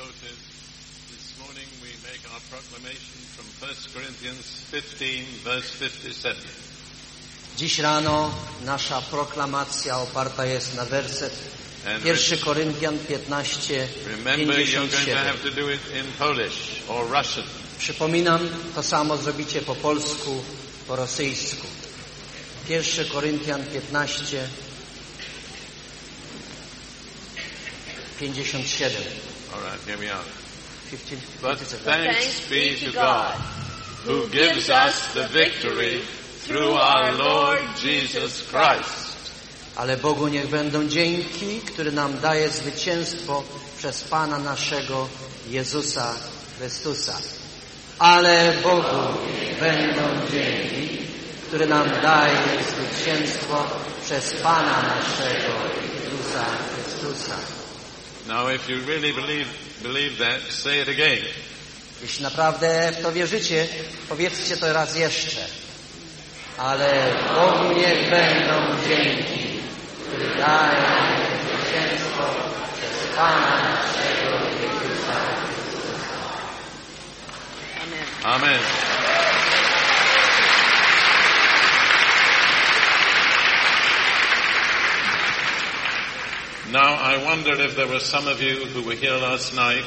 noted, this morning we make our proclamation from 1 Corinthians 15, verse 57. Dziś rano nasza proklamacja oparta jest na werset And 1 Koryntian 15, remember, you're going to 57. have to do it in Polish or Russian. Przypominam, to samo zrobicie po polsku, po rosyjsku. 1 Koryntian 15, 57. All right, here we are. 15, But 57. thanks be to God, who gives us the victory through our Lord Jesus Christ. Ale Bogu niech będą dzięki, który nam daje zwycięstwo przez Pana naszego Jezusa Chrystusa. Ale Bogu będą dzięki, który nam daje zwycięstwo przez Pana naszego Jezusa Chrystusa. Now, if you really believe, believe that, say it again. Jeśli naprawdę w to wierzycie, powiedzcie to raz jeszcze. Ale Bogu niech będą dzięki, który daje nam zwycięstwo przez Pana naszego Jezusa Amen. Amen. Now, I wonder if there were some of you who were here last night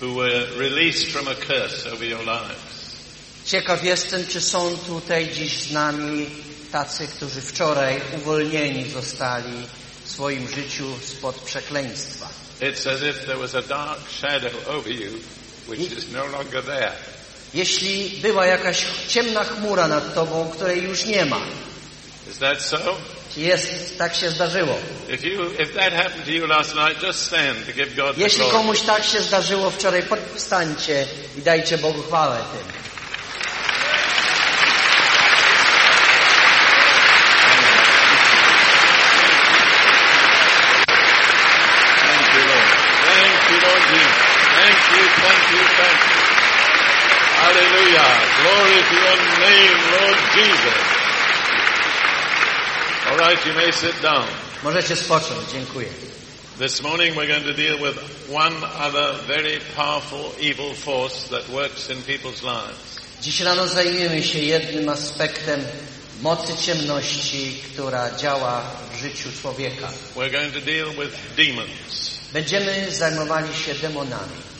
who were released from a curse over your lives. Ciekaw jestem, czy są tutaj dziś z nami tacy, którzy wczoraj uwolnieni zostali w swoim życiu spod przekleństwa. It's as if there was a dark shadow over you which is no longer there. Jeśli była jakaś ciemna chmura nad tobą, której już nie ma, Is that so? Jest, tak się zdarzyło. Jeśli komuś tak się zdarzyło wczoraj, powstańcie i dajcie Bogu chwałę tym. Hallelujah. Glory to your name, Lord Jesus. All right, you may sit down. Możecie spocząć. Dziękuję. This morning we're going to deal with one other very powerful evil force that works in people's lives. Dziś rano zajmiemy się jednym aspektem mocy ciemności, która działa w życiu człowieka. We're going to deal with demons, Będziemy zajmowali się demonami.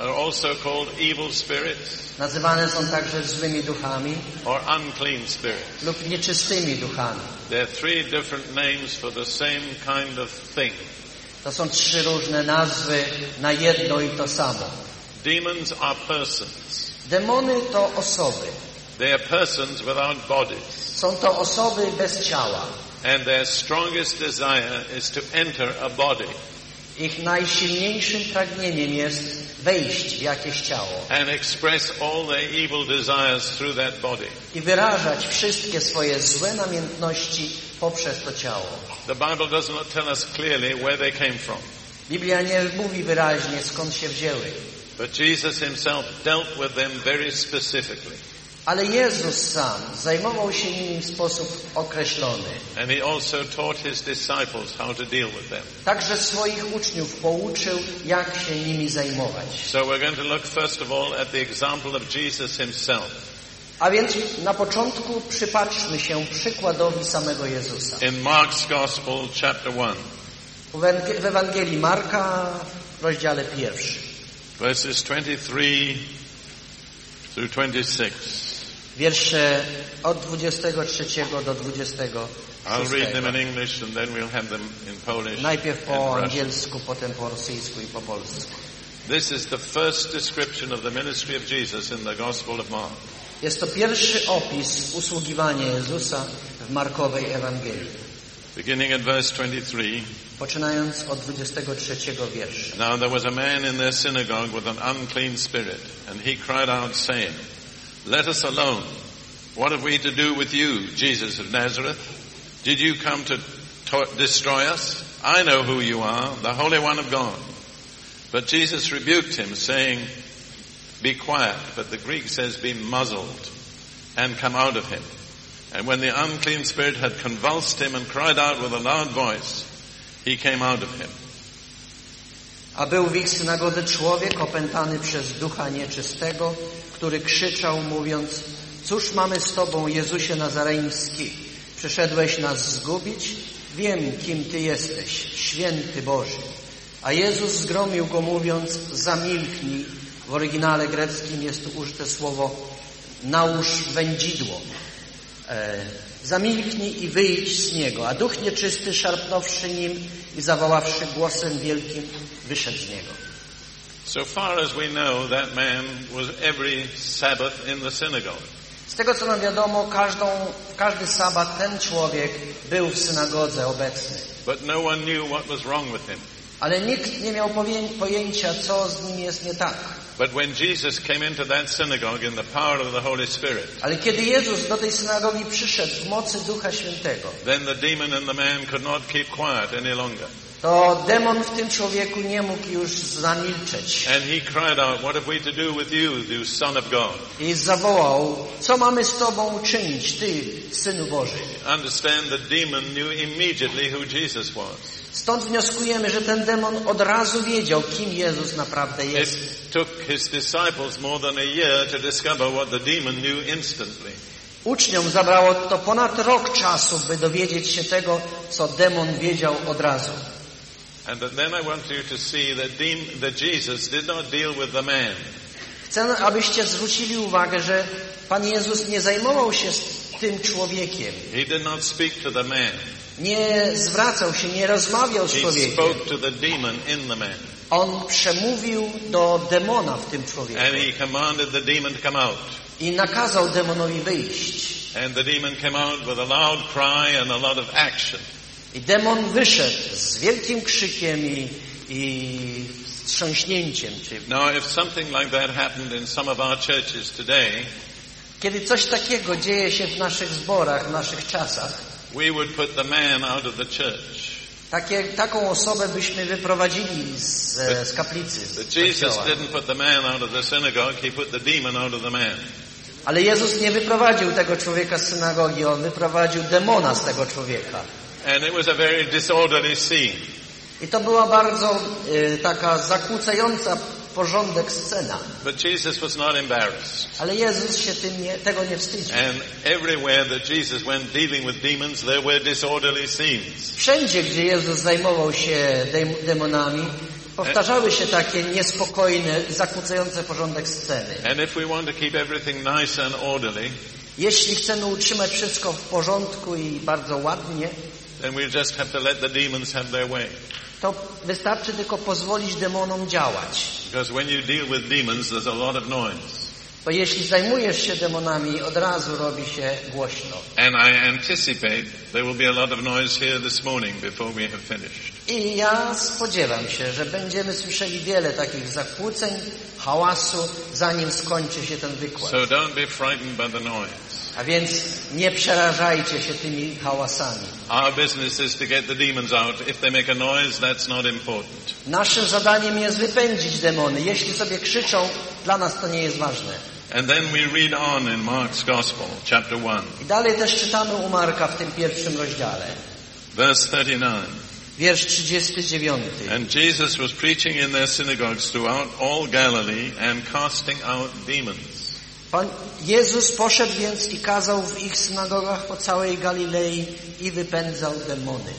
Are also called evil spirits Nazywane są także złymi duchami or unclean spirits. lub nieczystymi duchami. There are three different names for the same kind of thing. To są trzy różne nazwy na jedno i to samo. Demons are persons. Demony to osoby. They are persons without bodies. Są to osoby bez ciała. And their strongest desire is to enter a body Ich najsilniejszym pragnieniem jest wejść w jakieś ciało and express all their evil desires through that body. i wyrażać wszystkie swoje złe namiętności poprzez to ciało. The Bible does not tell us clearly where they came from. Biblia nie mówi wyraźnie skąd się wzięły, But Jesus himself dealt with them very specifically. Ale Jezus sam zajmował się nimi w sposób określony. And he also taught his disciples how to deal with them. Także swoich uczniów pouczył, jak się nimi zajmować. So we're going to look first of all at the example of Jesus himself. A więc na początku przypatrzmy się przykładowi samego Jezusa. In Mark's Gospel, chapter 1, W Ewang- W Ewangelii Marka, rozdziale pierwszym, verses 23 through 26. wiersze od 23 do 26. I'll read them in English and then we'll have them in Polish Najpierw po angielsku, potem po rosyjsku i po polsku. This is the first description of the ministry of Jesus in the Gospel of Mark. Jest to pierwszy opis usługiwania Jezusa w Markowej Ewangelii. Beginning at verse 23. Poczynając od 23 wiersza. Now there was a man in their synagogue with an unclean spirit, and he cried out saying, Let us alone. What have we to do with you, Jesus of Nazareth? Did you come to destroy us? I know who you are, the Holy One of God. But Jesus rebuked him saying, Be quiet, but the Greek says be muzzled, and come out of him. And when the unclean spirit had convulsed him and cried out with a loud voice, he came out of him. A był w ich synagodze człowiek opętany przez ducha nieczystego, który krzyczał, mówiąc, cóż mamy z Tobą, Jezusie Nazareński? Przyszedłeś nas zgubić? Wiem, kim Ty jesteś, święty Boży. A Jezus zgromił go, mówiąc, zamilknij. W oryginale greckim jest tu użyte słowo nałóż wędzidło. E, zamilknij i wyjdź z niego. A duch nieczysty, szarpnąwszy nim i zawoławszy głosem wielkim, wyszedł z niego. So far as we know, that man was every Sabbath in the synagogue. Z tego co nam wiadomo, każdą, każdy sabat ten człowiek był w synagodze obecny. But no one knew what was wrong with him. Ale nikt nie miał pojęcia, co z nim jest nie tak. But when Jesus came into that synagogue in the power of the Holy Spirit, Ale kiedy Jezus do tej synagogi przyszedł w mocy Ducha Świętego, then the demon in the man could not keep quiet any longer. To demon w tym człowieku nie mógł już zamilczeć. And he cried out, What have we to do with you, you Son of God? I zawołał, co mamy z Tobą uczynić, Ty, Synu Boży? Understand the demon knew immediately who Jesus was. Stąd wnioskujemy, że ten demon od razu wiedział, kim Jezus naprawdę It jest. took his disciples more than a year to discover what the demon knew instantly. Uczniom zabrało to ponad rok czasu, by dowiedzieć się tego, co demon wiedział od razu. And then I want you to see that, dem- that Jesus did not deal with the man. Chcę, abyście zwrócili uwagę, że Pan Jezus nie zajmował się tym człowiekiem. He did not speak to the man. Nie zwracał się, nie rozmawiał z He człowiekiem. spoke to the demon in the man. On przemówił do demona w tym człowieku And he commanded the demon to come out. i nakazał demonowi wyjść. And the demon came out with a loud cry and a lot of action. I demon wyszedł z wielkim krzykiem i, i wstrząśnięciem. Now, if something like that happened in some of our churches today, kiedy coś takiego dzieje się w naszych zborach, w naszych czasach, we would put the man out of the church. takie, taką osobę byśmy wyprowadzili z, e, z kaplicy. Z. Ale Jezus nie wyprowadził tego człowieka z synagogi, on wyprowadził demona z tego człowieka. And it was a very disorderly scene. I to była bardzo y, taka zakłócająca porządek scena. But Jesus was not embarrassed. Ale Jezus się tym nie, tego nie wstydził. And everywhere that Jesus went dealing with demons, there were disorderly scenes. Wszędzie, gdzie Jezus zajmował się dem- demonami, powtarzały się takie niespokojne, zakłócające porządek sceny. And if we want to keep everything nice and orderly, Jeśli chcemy utrzymać wszystko w porządku i bardzo ładnie, then we just have to let the demons have their way. to wystarczy tylko pozwolić demonom działać. Because when you deal with demons, there's a lot of noise. Bo jeśli zajmujesz się demonami, od razu robi się głośno. And I anticipate there will be a lot of noise here this morning before we have finished. I ja spodziewam się, że będziemy słyszeli wiele takich zakłóceń, hałasu, zanim skończy się ten wykład. So don't be frightened by the noise. A więc nie przerażajcie się tymi hałasami. Our business is to get the demons out. If they make a noise, that's not important. Naszym zadaniem jest wypędzić demony. Jeśli sobie krzyczą, dla nas to nie jest ważne. And then we read on in Mark's Gospel, chapter 1, I dalej też czytamy u Marka w tym pierwszym rozdziale. verse 39. Wiersz 39. And Jesus was preaching in their synagogues throughout all Galilee and casting out demons. Pan Jezus poszedł więc i kazał w ich synagogach po całej Galilei i wypędzał demony.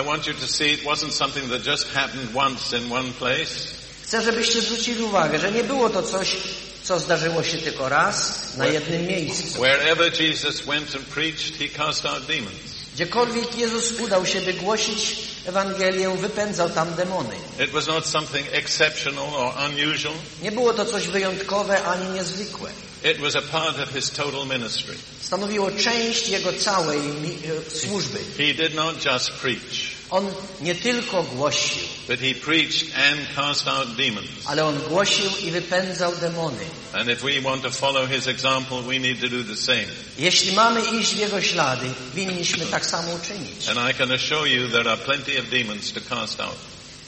I want you to see it wasn't something that just happened once in one place. Chcę, żebyście zwrócili uwagę, że nie było to coś, co zdarzyło się tylko raz na jednym miejscu. Wherever Jesus went and preached, he cast out demons. Gdziekolwiek Jezus udał się, by głosić Ewangelię, wypędzał tam demony. Nie było to coś wyjątkowe ani niezwykłe. It was a part of his total ministry. Stanowiło część Jego całej e, służby. He did not just preach, On nie tylko głosił, but he preached and cast out demons. ale On głosił i wypędzał demony. And if we want to follow his example, we need to do the same. Jeśli mamy iść w Jego ślady, winniśmy tak samo uczynić. And I can assure you there are plenty of demons to cast out.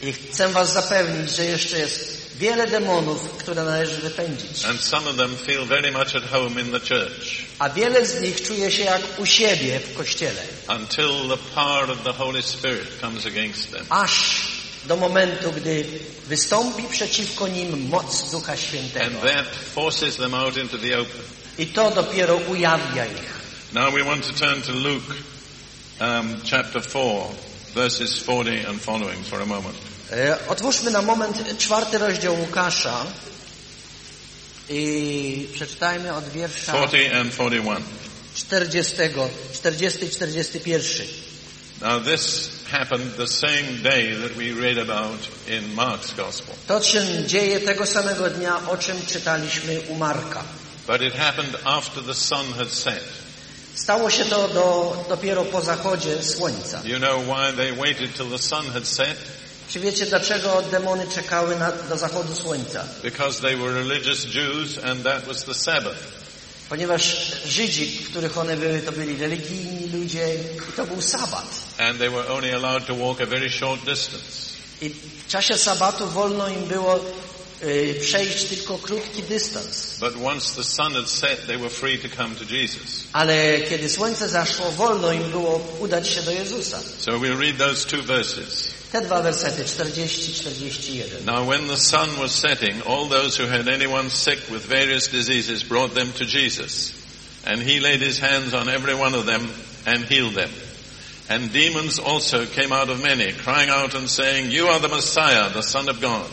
I chcę Was zapewnić, że jeszcze jest wiele demonów, które należy wypędzić. And some of them feel very much at home in the church A wiele z nich czuje się jak u siebie w kościele. until the power of the Holy Spirit comes against them. Aż do momentu, gdy wystąpi przeciwko nim moc Ducha And Świętego. that forces them out into the open. I to dopiero ujawnia ich. Now we want to turn to Luke um, chapter 4, verses 40 and following for a moment. E, Otwórzmy na moment czwarty rozdział Łukasza i przeczytajmy od wiersza 40 and 41. 40, 40 41. Now this happened the same day that we read about in Mark's Gospel. To się dzieje tego samego dnia, o czym czytaliśmy u Marka. But it happened after the sun had set. Stało się to do, dopiero po zachodzie słońca. You know why they waited till the sun had set? Czy wiecie, dlaczego demony czekały na, do zachodu słońca? Because they were religious Jews and that was the Sabbath. Ponieważ Żydzi, których one były, to byli religijni ludzie i to był sabat. And they were only allowed to walk a very short distance. I w czasie sabatu wolno im było y, przejść tylko krótki dystans. But once the sun had set, they were free to come to Jesus. Ale kiedy słońce zaszło, wolno im było udać się do Jezusa. So we'll read those two verses. Te dwa wersety, 40-41. Now when the sun was setting, all those who had anyone sick with various diseases brought them to Jesus. And he laid his hands on every one of them and healed them. And demons also came out of many, crying out and saying, You are the Messiah, the Son of God.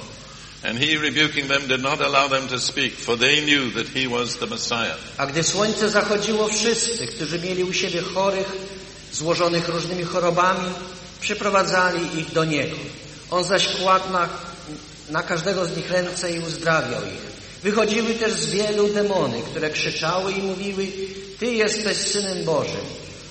And he rebuking them did not allow them to speak, for they knew that he was the Messiah. A gdy słońce zachodziło, wszyscy, którzy mieli u siebie chorych, złożonych różnymi chorobami, przyprowadzali ich do Niego. On zaś kładł na, na każdego z nich ręce i uzdrawiał ich. Wychodziły też z wielu demony, które krzyczały i mówiły, Ty jesteś Synem Bożym.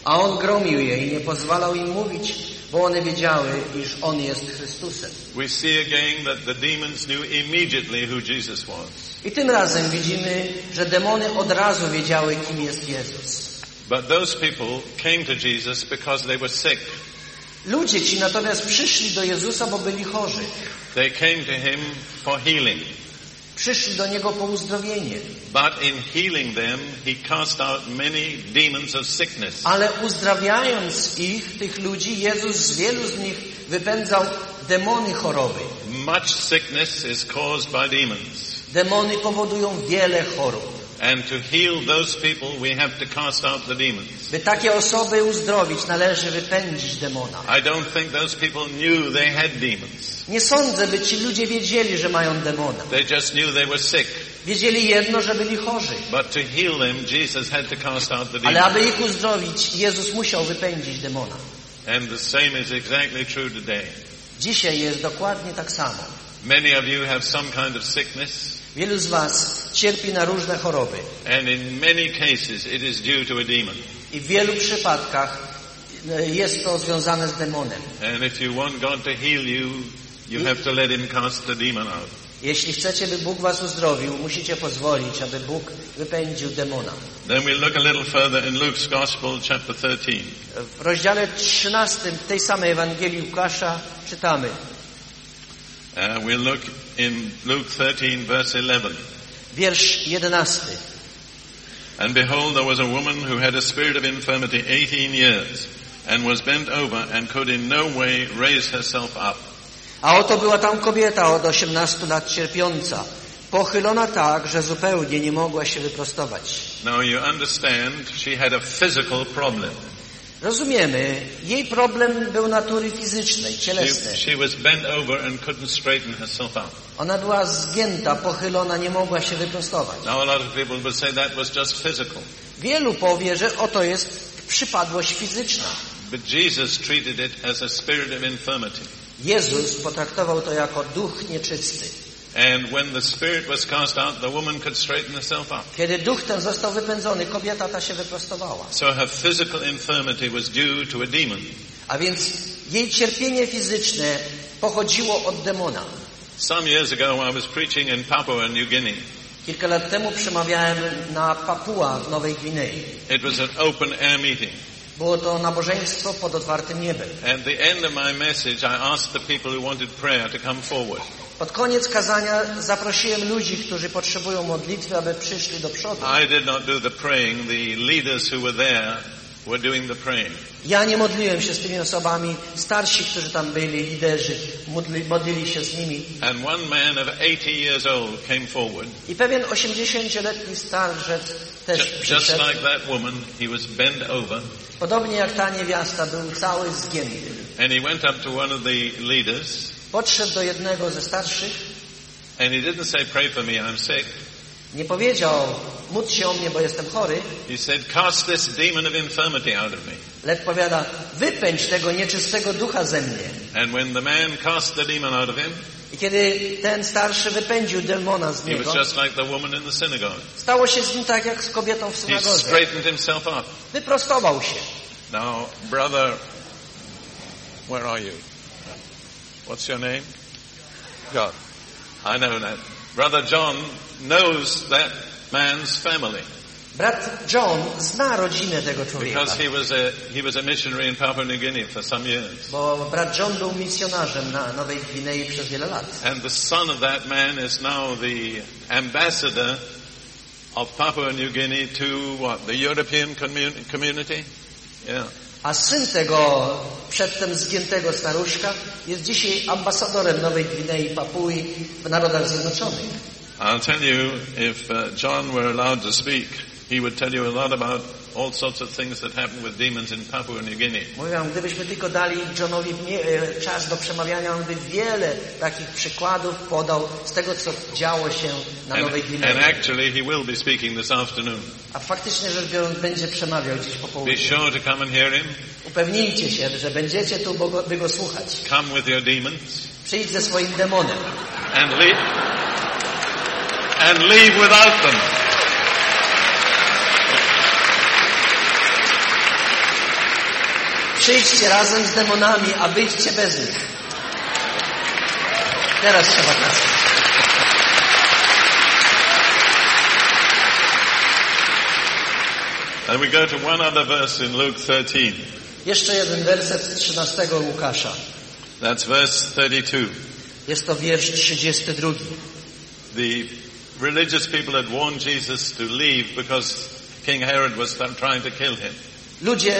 A On gromił je i nie pozwalał im mówić, bo one wiedziały, iż On jest Chrystusem. We see again that the demons knew immediately who Jesus was. I tym razem widzimy, że demony od razu wiedziały, kim jest Jezus. But those people came to Jesus because they were sick. Ludzie ci natomiast przyszli do Jezusa, bo byli chorzy. They came to him for healing. Przyszli do Niego po uzdrowienie. But in healing them, he cast out many demons of sickness. Ale uzdrawiając ich, tych ludzi, Jezus z wielu z nich wypędzał demony choroby. Much sickness is caused by demons. Demony powodują wiele chorób. And to heal those people, we have to cast out the demons. By takie osoby uzdrowić, należy wypędzić demona. I don't think those people knew they had demons. Nie sądzę, by ci ludzie wiedzieli, że mają demona. They just knew they were sick. Wiedzieli jedno, że byli chorzy. But to heal them, Jesus had to cast out the Ale aby ich uzdrowić, Jezus musiał wypędzić demona. And the same is exactly true today. Dzisiaj jest dokładnie tak samo. Many of you have some kind of sickness, Wielu z was cierpi na różne choroby and in many cases it is due to a demon. i w wielu przypadkach e, jest to związane z demonem. And if you want God to heal you, you have to let Him cast the demon out. Jeśli chcecie, by Bóg was uzdrowił, musicie pozwolić, aby Bóg wypędził demona. Then we'll look a little further in Luke's Gospel, chapter 13. W rozdziale 13 tej samej Ewangelii Łukasza czytamy Uh, we'll look in Luke 13, verse 11. wiersz 11. And behold, there was a woman who had a spirit of infirmity 18 years, and was bent over, and could in no way raise herself up. A oto była tam kobieta od 18 lat cierpiąca, pochylona tak, że zupełnie nie mogła się wyprostować. Now you understand, she had a physical problem. Rozumiemy, jej problem był natury fizycznej, cielesnej. She, she was bent over and couldn't straighten herself up. Ona była zgięta, pochylona, nie mogła się wyprostować. Now a lot of people would say that was just physical. Wielu powie, że oto jest przypadłość fizyczna. But Jesus treated it as a spirit of infirmity. Jezus potraktował to jako duch nieczysty. And when the spirit was cast out, the woman could straighten herself up. Kiedy duch ten został wypędzony, kobieta ta się wyprostowała. So her physical infirmity was due to a demon. A więc jej cierpienie fizyczne pochodziło od demona. Some years ago I was preaching in Papua New Guinea. Kilka lat temu przemawiałem na Papua w Nowej Gwinei. It was an open air meeting. Było to nabożeństwo pod otwartym niebem. At the end of my message I asked the people who wanted prayer to come forward. Pod koniec kazania zaprosiłem ludzi, którzy potrzebują modlitwy, aby przyszli do przodu. I did not do the praying. The leaders who were there were doing the praying. Ja nie modliłem się z tymi osobami. Starsi, którzy tam byli, liderzy, modli, modlili się z nimi. And one man of 80 years old came forward. I pewien 80-letni starzec też Ju- Just przyszedł. like that woman, he was bent over Podobnie jak ta niewiasta, był cały zgięty. and he went up to one of the leaders Podszedł do jednego ze starszych, and he didn't say, pray for me, I'm sick. nie powiedział, módl się o mnie, bo jestem chory, He said, cast this demon of infirmity out of me. lecz powiada, wypędź tego nieczystego ducha ze mnie. And when the man cast the demon out of him, I kiedy ten starszy wypędził demona z he niego, was just like the woman in the synagogue. stało się z nim tak jak z kobietą w synagodze. Wyprostował się. Now, brother, where are you? What's your name? John. I know that. Brother John knows that man's family Brat John zna rodzinę tego człowieka, because he was a he was a missionary in Papua New Guinea for some years. bo brat John był misjonarzem na Nowej Gwinei przez wiele lat. And the son of that man is now the ambassador of Papua New Guinea to what? The European commun- community? Yeah. A syn tego przedtem zgiętego staruszka jest dzisiaj ambasadorem Nowej Gwinei i Papui w Narodach Zjednoczonych. I'll tell you, if uh, John were allowed to speak, he would tell you a lot about all sorts of things that happen with demons in Papua New Guinea. Mówię wam, gdybyśmy tylko dali Johnowi e, czas do przemawiania, on by wiele takich przykładów podał z tego, co działo się na And, Nowej and actually, he will be speaking this afternoon. A faktycznie rzecz biorąc będzie przemawiał dziś po Be południu. sure to come and hear him. Upewnijcie się, że będziecie tu, by go słuchać. Come with your demons Przyjdź ze swoim demonem. and leave, and leave without them. Przyjdźcie razem z demonami, a wyjdźcie bez nich. Teraz trzeba kazać. And we go to one other verse in Luke 13. Jeszcze jeden werset z 13 Łukasza. That's verse 32. Jest to wiersz 32. The religious people had warned Jesus to leave because King Herod was trying to kill him. Ludzie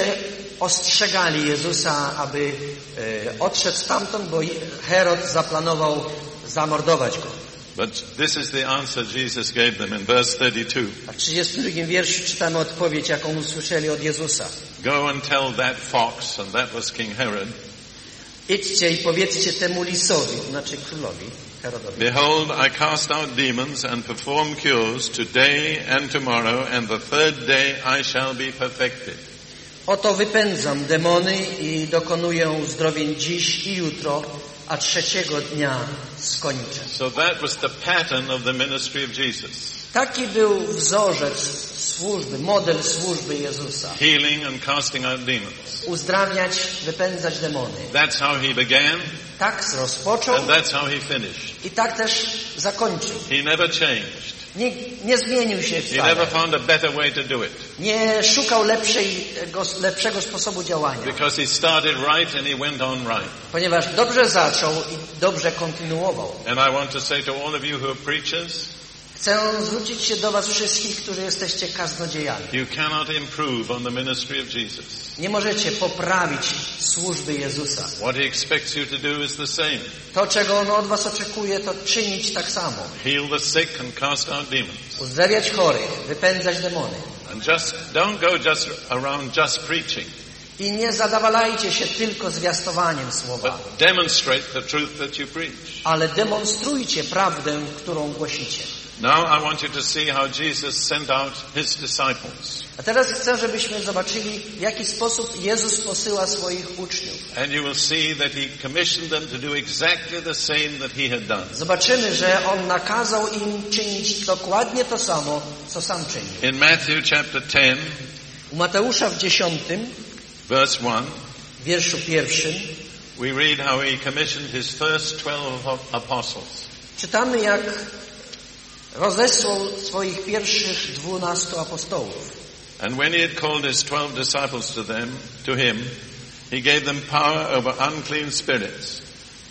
ostrzegali Jezusa, aby e, odszedł stamtąd, bo Herod zaplanował zamordować go. But this is the answer Jesus gave them in verse 32. A w 32 wierszu czytamy odpowiedź, jaką usłyszeli od Jezusa. Go and tell that fox, and that was King Herod, Idźcie i powiedzcie temu lisowi, znaczy królowi. Behold, I cast out demons and perform cures today and tomorrow, and the third day I shall be perfected. Oto wypędzam demony i dokonuję uzdrowień dziś i jutro, a trzeciego dnia skończę. So that was the pattern of the ministry of Jesus. Taki był wzorzec służby, model służby Jezusa. Healing and casting out demons. Uzdrawiać, wypędzać demony. That's how he began, Tak rozpoczął and that's how he finished. i tak też zakończył. He never changed. Nie, nie zmienił się He never wcale. found a better way to do it. Nie szukał lepszego, lepszego sposobu działania. Because he started right and he went on right. Ponieważ dobrze zaczął i dobrze kontynuował. And I want to say to all of you who are preachers, Chcę zwrócić się do Was wszystkich, którzy jesteście kaznodziejami. Nie możecie poprawić służby Jezusa. To czego On od Was oczekuje, to czynić tak samo. Heal the sick and cast out demons. Uzdrawiać chorych, wypędzać demony. And just, don't go just around just preaching, I nie zadawalajcie się tylko zwiastowaniem słowa, ale demonstrujcie prawdę, którą głosicie. Now I want you to see how Jesus sent out his disciples. A teraz chcę, żebyśmy zobaczyli, w jaki sposób Jezus posyła swoich uczniów. And you will see that he commissioned them to do exactly the same that he had done. Zobaczymy, że On nakazał im czynić dokładnie to samo, co sam czynił. In Matthew chapter 10, U Mateusza w dziesiątym, verse 1, wierszu pierwszym, we read how he commissioned his first 12 apostles. czytamy, jak rozesłał swoich pierwszych dwunastu apostołów. And when he had called his 12 disciples to them, to him, he gave them power over unclean spirits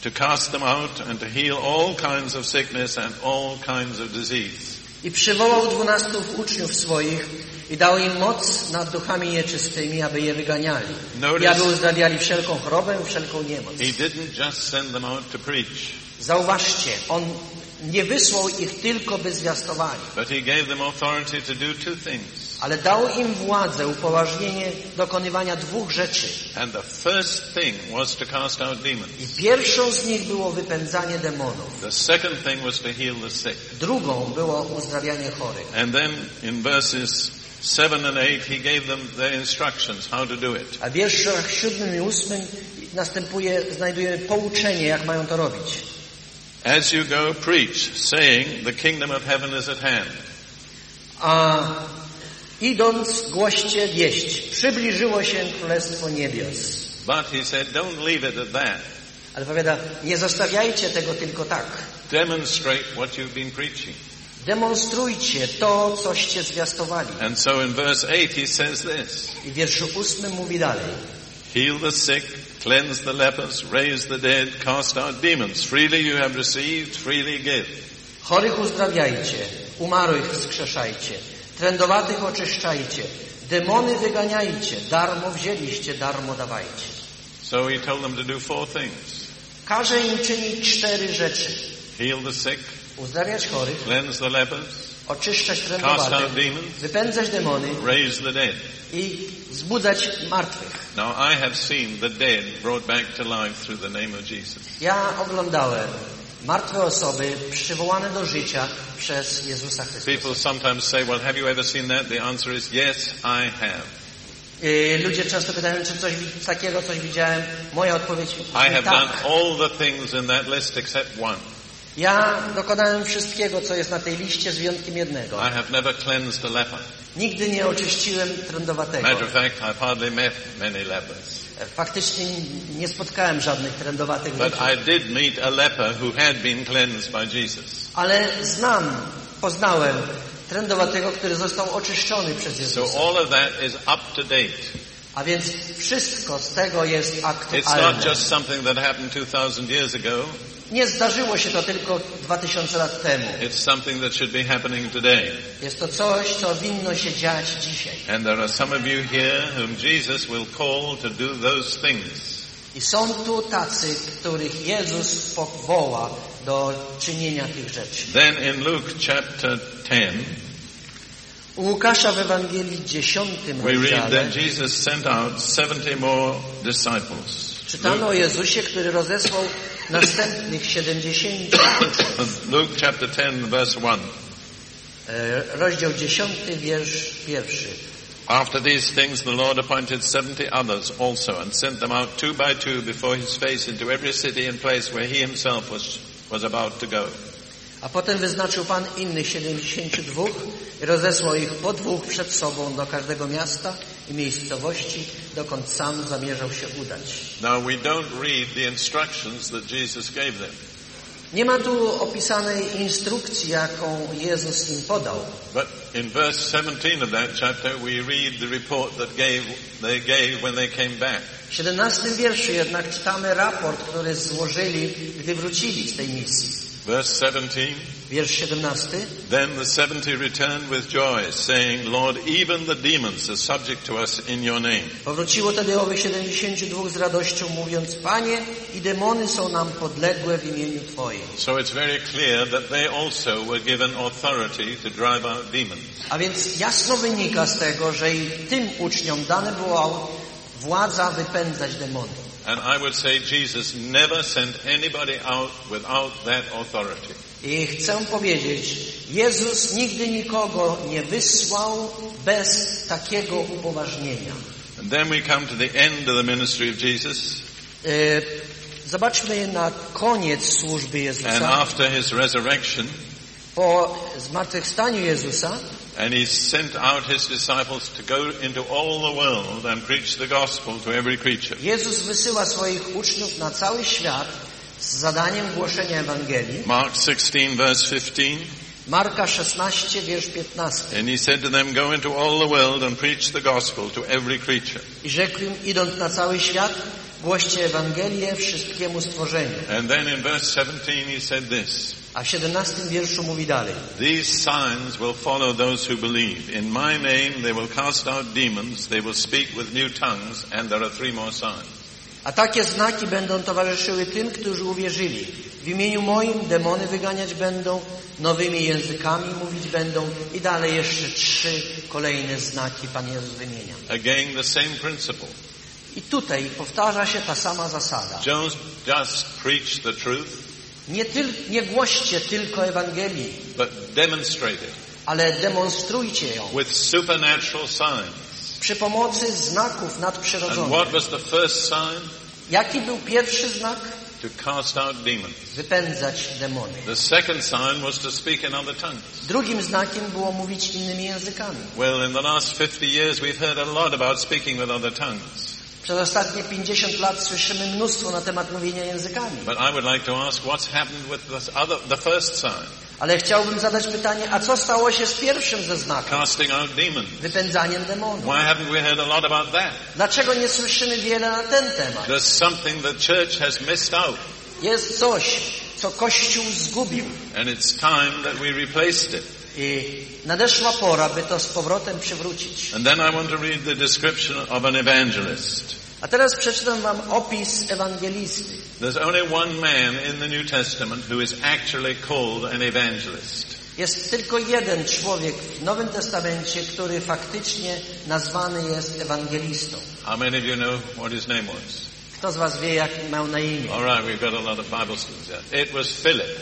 to cast them out and to heal all kinds of sickness and all kinds of disease. I przywołał dwunastów uczniów swoich i dał im moc nad duchami nieczystymi, aby je wyganiali. I aby uzdrawiali wszelką chorobę, wszelką niemoc. He didn't just send them out to preach, Zauważcie, On nie wysłał ich tylko, by zwiastowali, but he gave them authority to do two things. ale dał im władzę, upoważnienie dokonywania dwóch rzeczy. I pierwszą z nich było wypędzanie demonów. Drugą było uzdrawianie chorych. And then in verses 7 and 8, he gave them their instructions how to do it. A w wierszach siódmym i ósmym następuje, znajdujemy pouczenie, jak mają to robić. As you go, preach, saying, the kingdom of heaven is at hand. A idąc, głoście wieść. Przybliżyło się Królestwo Niebios. But he said, don't leave it at that. Ale powiada, nie zostawiajcie tego tylko tak. Demonstrate what you've been preaching. Demonstrujcie to, coście zwiastowali. And so in verse 8 he says this, I w wierszu ósmym mówi dalej. heal the sick, cleanse the lepers, raise the dead, cast out demons. Freely you have received, freely give. Chorych uzdrawiajcie, umarłych wskrzeszajcie, trędowatych oczyszczajcie, demony wyganiajcie, darmo wzięliście, darmo dawajcie. So he told them to do four things. Każe im czynić cztery rzeczy. Heal the sick, Uzdrawiać chorych, cleanse the lepers, oczyszczać cast out trędowatych, demons, wypędzać demony raise the dead. i zbudzać martwych. Now I have seen the dead brought back to life through the name of Jesus. Ja oglądałem martwe osoby przywołane do życia przez Jezusa Chrystusa. People sometimes say, well, have you ever seen that? The answer is yes, I have. Yy, Ludzie często pytają, czy coś takiego coś widziałem. Moja odpowiedź I have done tak. all the things in that list except one. Ja dokonałem wszystkiego, co jest na tej liście z wyjątkiem jednego. I have never cleansed a leper. Nigdy nie oczyściłem trędowatego. Matter of fact, I've hardly met many lepers. Faktycznie nie spotkałem żadnych trędowatych But ludzi. I did meet a leper who had been cleansed by Jesus. Ale znam, poznałem trędowatego, który został oczyszczony przez So Jezusa. all of that is up to date. A więc wszystko z tego jest It's not aktualne. just something that happened 2,000 years ago. Nie zdarzyło się to tylko 2000 lat temu. It's something that should be happening today. Jest to coś, co winno się dziać dzisiaj. And there are some of you here whom Jesus will call to do those things. I są tu tacy, których Jezus powoła do czynienia tych rzeczy. Then in Luke chapter 10, U Łukasza w Ewangelii 10 we read that Jesus sent out 70 more disciples. Czytamy o Jezusie, który rozesłał następnych 70 uczniów. Luke chapter 10 verse 1. E, Rozdział 10, wiersz pierwszy. After these things the Lord appointed 70 others also and sent them out two by two before his face into every city and place where he himself was, was about to go. A potem wyznaczył Pan innych 72 i rozesłał ich po dwóch przed sobą do każdego miasta i miejscowości, dokąd sam zamierzał się udać. Now we don't read the instructions that Jesus gave them, Nie ma tu opisanej instrukcji, jaką Jezus im podał. but in verse 17 of that chapter we read the report that gave, they gave when they came back. W 17 wierszu jednak czytamy raport, który złożyli, gdy wrócili z tej misji. Verse 17, Wiersz 17. then the 70 returned with joy, saying, Lord, even the demons are subject to us in your name. Powróciło tedy owych 72 z radością, mówiąc, Panie, i demony są nam podległe w imieniu Twoim. So it's very clear that they also were given authority to drive out demons. A więc jasno wynika z tego, że i tym uczniom dane była władza wypędzać demony. And I would say Jesus never sent anybody out without that authority. I chcę powiedzieć, Jezus nigdy nikogo nie wysłał bez takiego upoważnienia. And then we come to the end of the ministry of Jesus, E, Zobaczmy na koniec służby and Jezusa. after his resurrection, Po zmartwychwstaniu Jezusa and he sent out his disciples to go into all the world and preach the gospel to every creature. Jezus wysyła swoich uczniów na cały świat z zadaniem głoszenia Ewangelii. Mark 16 verse 15, Marka 16, wiersz 15. and he said to them, go into all the world and preach the gospel to every creature. I rzekł im, idąc na cały świat, głoście Ewangelię wszystkiemu stworzeniu. And then in verse 17 he said this, A w 17 wierszu mówi dalej. These signs will follow those who believe. In my name they will cast out demons, they will speak with new tongues, and there are three more signs. A takie znaki będą towarzyszyły tym, którzy uwierzyli. W imieniu moim demony wyganiać będą, nowymi językami mówić będą i dalej jeszcze trzy kolejne znaki Pan Jezus wymienia. Again, the same principle. I tutaj powtarza się ta sama zasada. Don't just preach the truth, Nie, tyl, nie głoście tylko Ewangelii, but demonstrate it ale demonstrujcie ją with supernatural signs. przy pomocy znaków And nadprzyrodzonych. what was the first sign? Jaki był pierwszy znak? To cast out demons. Wypędzać demony. The second sign was to speak in other tongues. Drugim znakiem było mówić innymi językami. Well, in the last 50 years we've heard a lot about speaking with other tongues. Przez ostatnie 50 lat słyszymy mnóstwo na temat mówienia językami. But I would like to ask what's happened with the other, the first sign, Ale chciałbym zadać pytanie, a co stało się z pierwszym ze znaków? casting out demons. Wypędzaniem demonów. Why haven't we heard a lot about that? Dlaczego nie słyszymy wiele na ten temat? There's something the church has missed out, Jest coś, co Kościół zgubił. and it's time that we replaced it. I nadeszła pora, by to z powrotem przywrócić. And then I want to read the description of an evangelist. A teraz przeczytam wam opis ewangelisty. There's only one man in the New Testament who is actually called an evangelist. Jest tylko jeden człowiek w Nowym Testamencie, który faktycznie nazwany jest ewangelistą. How many of you know what his name was? Kto z was wie, jak miał na imię? All right, we've got a lot of Bible students there. It was Philip,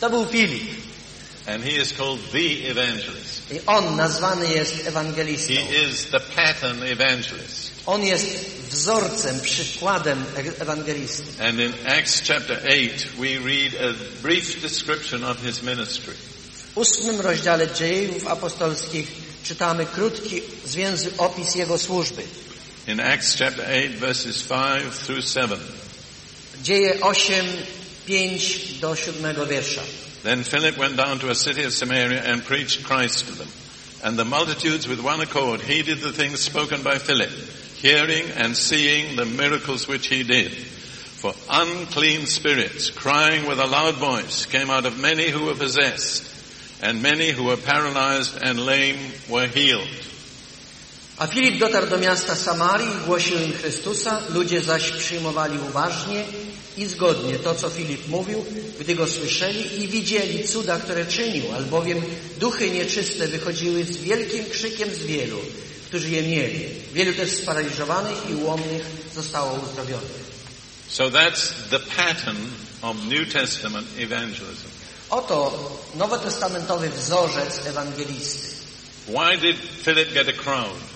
To był Filip. And he is called the evangelist. I on nazwany jest ewangelistą. He is the pattern evangelist. On jest wzorcem, przykładem e- ewangelisty. And in Acts chapter 8, we read a brief description of his ministry. W ósmym rozdziale dziejów apostolskich czytamy krótki, zwięzły opis jego służby. In Acts chapter 8, verses 5 through 7. Dzieje 8, 5 do 7 wiersza. Then Philip went down to a city of Samaria and preached Christ to them. And the multitudes with one accord heeded the things spoken by Philip, hearing and seeing the miracles which he did. For unclean spirits, crying with a loud voice, came out of many who were possessed, and many who were paralyzed and lame were healed. A Filip dotarł do miasta Samarii i głosił im Chrystusa, ludzie zaś przyjmowali uważnie i zgodnie to, co Filip mówił, gdy go słyszeli i widzieli cuda, które czynił, albowiem duchy nieczyste wychodziły z wielkim krzykiem z wielu, którzy je mieli. Wielu też sparaliżowanych i ułomnych zostało uzdrowionych. So that's the pattern of New Testament evangelism. Oto nowotestamentowy wzorzec ewangelisty. Why did Philip get a crowd?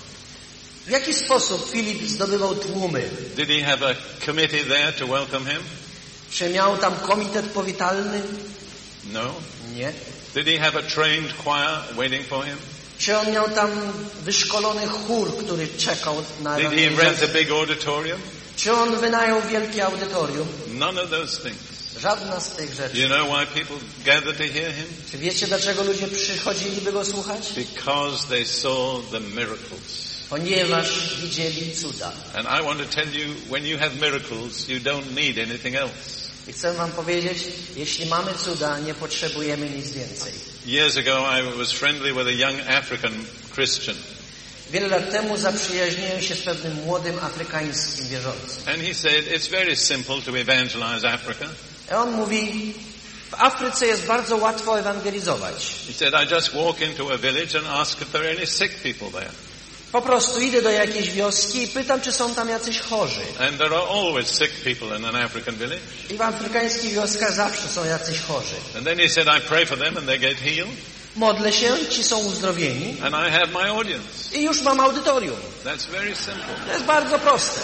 W jaki sposób Filip zdobywał tłumy? Did he have a committee there to welcome him? Czy miał tam komitet powitalny? No. Nie. Did he have a trained choir waiting for him? Czy on miał tam wyszkolony chór, który czekał na Did he rent a big auditorium? Czy on wynajął wielkie audytorium? None of those things. Żadna z tych rzeczy. You know why people gather to hear him? Czy wiecie, dlaczego ludzie przychodzili, by go słuchać? Because they saw the miracles. Ponieważ widzieli cuda. And I want to tell you, when you have miracles, you don't need anything else. I chcę wam powiedzieć, jeśli mamy cuda, nie potrzebujemy nic więcej. Years ago, I was friendly with a young African Christian, Wiele lat temu zaprzyjaźniłem się z pewnym młodym afrykańskim wierzącym. and he said, it's very simple to evangelize Africa. I on mówi, w Afryce jest bardzo łatwo ewangelizować. He said, I just walk into a village and ask if there are any sick people there. Po prostu idę do jakiejś wioski i pytam, czy są tam jacyś chorzy. And there are always sick people in an African village. I w afrykańskich wioskach zawsze są jacyś chorzy. And then he said, I pray for them and they get healed, Modlę się, ci są uzdrowieni and I have my audience. i już mam audytorium. That's very simple. To jest bardzo proste.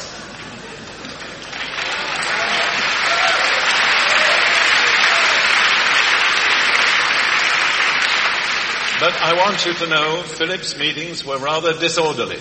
But I want you to know Philip's meetings were rather disorderly.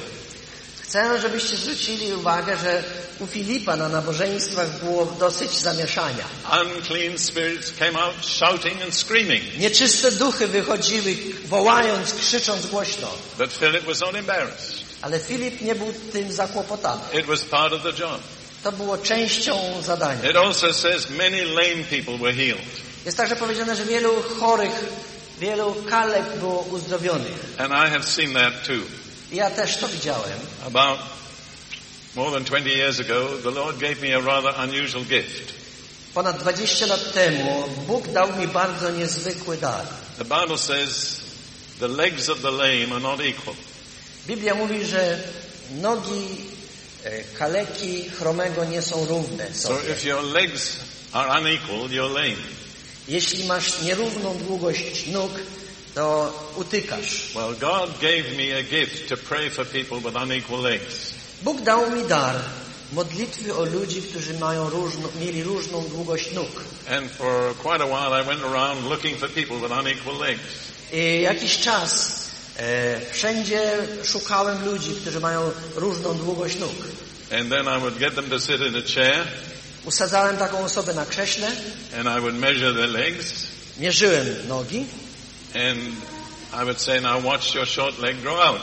Chcę, żebyście zwrócili uwagę, że u Filipa na nabożeństwach było dosyć zamieszania. Unclean spirits came out shouting and screaming. Nieczyste duchy wychodziły, wołając, krzycząc głośno. But Philip was not embarrassed. Ale Filip nie był tym zakłopotany. It was part of the job. To było częścią zadania. It also says many lame people were healed. Jest także powiedziane, że wielu chorych, wielu kalek było uzdrowionych. And I have seen that too. Ja też to widziałem. About more than 20 years ago, the Lord gave me a rather unusual gift. Ponad 20 lat temu Bóg dał mi bardzo niezwykły dar. The Bible says the legs of the lame are not equal. Biblia mówi, że nogi e, kaleki chromego nie są równe So sobie. if your legs are unequal, you're lame. Jeśli masz nierówną długość nóg, to utykasz. Well, God gave me a gift to pray for people with unequal legs. Bóg dał mi dar modlitwy o ludzi, którzy mają różną, mieli różną długość nóg. And for quite a while I went around looking for people with unequal legs. I jakiś czas e, wszędzie szukałem ludzi, którzy mają różną długość nóg. And then I would get them to sit in a chair Usadzałem taką osobę na krześle, and I would measure their legs mierzyłem nogi and I would say, now watch your short leg grow out.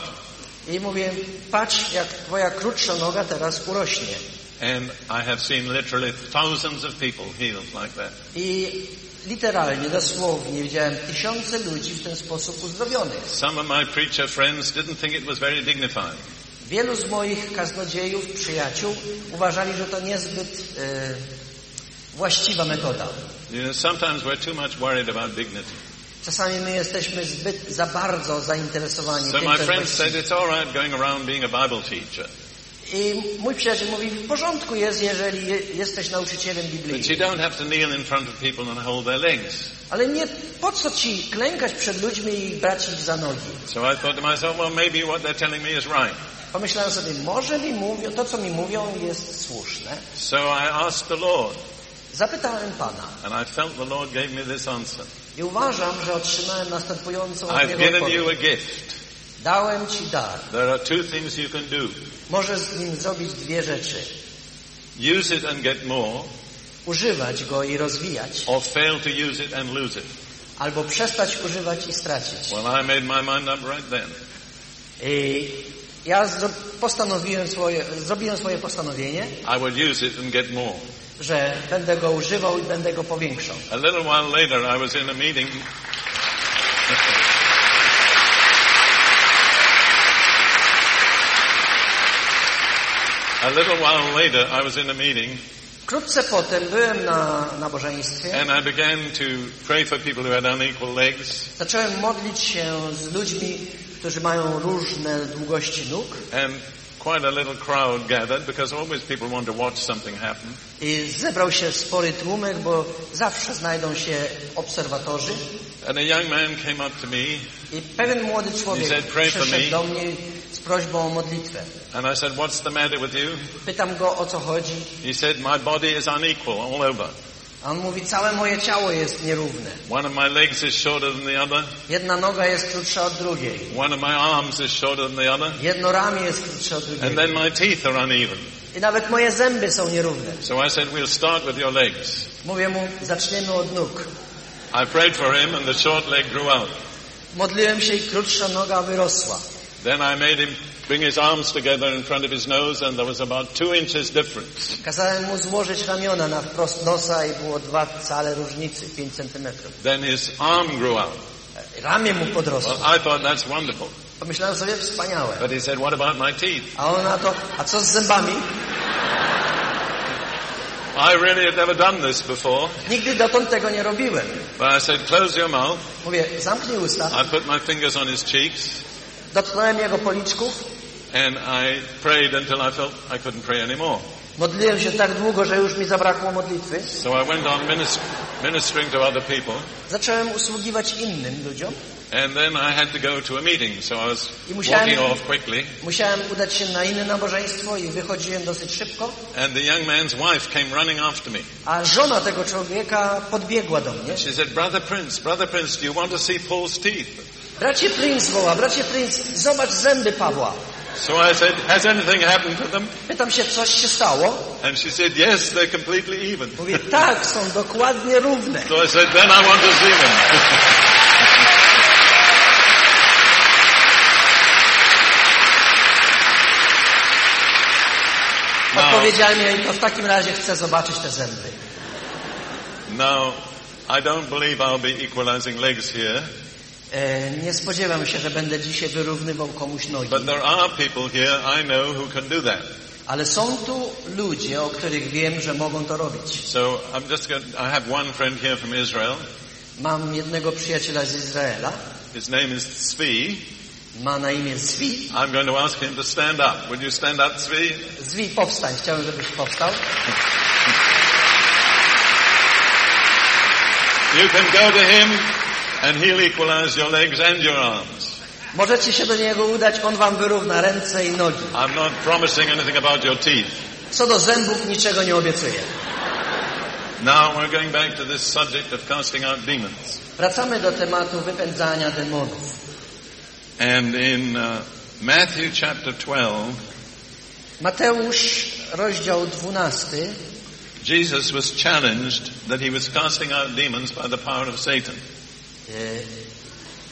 i mówię, patrz jak twoja krótsza noga teraz urośnie. And I have seen literally thousands of people healed like that. I literalnie, dosłownie widziałem tysiące ludzi w ten sposób uzdrowionych. Some of my preacher friends didn't think it was very dignified. Wielu z moich kaznodziejów, przyjaciół uważali, że to niezbyt e, właściwa metoda. Czasami my jesteśmy zbyt za bardzo zainteresowani So tym, my co friends jest said właściwe. it's all right going around being a Bible teacher, I mój przyjaciel mówi, w porządku jest, jeżeli je, jesteś nauczycielem legs. Ale nie, po co ci klękać przed ludźmi i brać ich za nogi? So I thought to myself, well, maybe what they're telling me is right. Pomyślałem sobie, może mi mówią, to co mi mówią jest słuszne. So I asked the Lord, Zapytałem Pana and I felt the Lord gave me this answer. i uważam, że otrzymałem następującą I've given odpowiedź. you a gift. Dałem Ci dar. There are two things you can do. Możesz z nim zrobić dwie rzeczy. Use it and get more, Używać go i rozwijać, or fail to use it and lose it. albo przestać używać i stracić. Well, I made my mind up right then. I ja postanowiłem swoje, zrobiłem swoje postanowienie, I would use it and get more. że będę go używał i będę go powiększał. A little while later, I was in a meeting. a little while later, I was in a meeting Wkrótce potem byłem na nabożeństwie, and I began to pray for people who had unequal legs. zacząłem modlić się z ludźmi, którzy mają różne długości nóg And quite a little crowd gathered because always people want to watch something happen. i zebrał się spory tłumek, bo zawsze znajdą się obserwatorzy And a young man came up to me i pewien młody człowiek said, "Pray for przyszedł me." do mnie z prośbą o modlitwę. and I said, what's the matter with you? Pytam go o co chodzi, He said, my body is unequal all over. On mówi, całe moje ciało jest nierówne. One of my legs is shorter than the other. Jedna noga jest krótsza od drugiej. One of my arms is shorter than the other. Jedno ramię jest krótsze od And drugiego. then my teeth are uneven. I nawet moje zęby są nierówne. So I said, we'll start with your legs. Mówię mu, zaczniemy od nóg. I prayed for him and the short leg grew out. Modliłem się i krótsza noga wyrosła. Then I made him bring his arms together in front of his nose and there was about two inches difference. Kazałem mu złożyć ramiona na wprost nosa i było dwa cale różnicy, 5 centymetrów. Then his arm grew out. Ramię mu podrosło. Well, I thought that's wonderful. Pomyślałem sobie, wspaniałe. But he said, what about my teeth? A on na to, a co z zębami? I really had never done this before. Nigdy dotąd tego nie robiłem. But I said, close your mouth. Mówię, zamknij usta. I put my fingers on his cheeks Dotknąłem jego policzków. And I prayed until I felt I couldn't pray anymore. Modliłem się tak długo, że już mi zabrakło modlitwy. So I went on minis- ministering to other people Zacząłem usługiwać innym ludziom. and then I had to go to a meeting. So I was I musiałem- walking off quickly Musiałem udać się na inne nabożeństwo i wychodziłem dosyć szybko. and the young man's wife came running after me. A żona tego człowieka podbiegła do mnie. She said, Brother Prince, Brother Prince, do you want to see Paul's teeth? Bracie Prince woła, bracie Prince, zobacz zęby Pawła. So I said, has anything happened to them? Pytam się, coś się stało? And she said, yes, they're completely even. Mówię, tak, są dokładnie równe. So I said, then I want to see them. Now, Odpowiedziałem jej, to w takim razie chcę zobaczyć te zęby. now, I don't believe I'll be equalizing legs here, nie spodziewam się, że będę dzisiaj wyrównywał komuś nogi. but there are people here I know who can do that. Ale są tu ludzie, o których wiem, że mogą to robić. So I'm just going. I have one friend here from Israel. Mam jednego przyjaciela z Izraela. His name is Zvi. Ma na imię Zwi. I'm going to ask him to stand up. Would you stand up, Zvi? Zwi, powstań. Chciałem, żebyś powstał. You can go to him, and he'll equalize your legs and your arms. Możecie się do niego udać, on wam wyrówna ręce i nogi. I'm not promising anything about your teeth. Co do zębów niczego nie obiecuję. Now we're going back to this subject of casting out demons. Wracamy do tematu wypędzania demonów. And in uh, Matthew chapter 12, Mateusz, rozdział 12. Jesus was challenged that he was casting out demons by the power of Satan. E,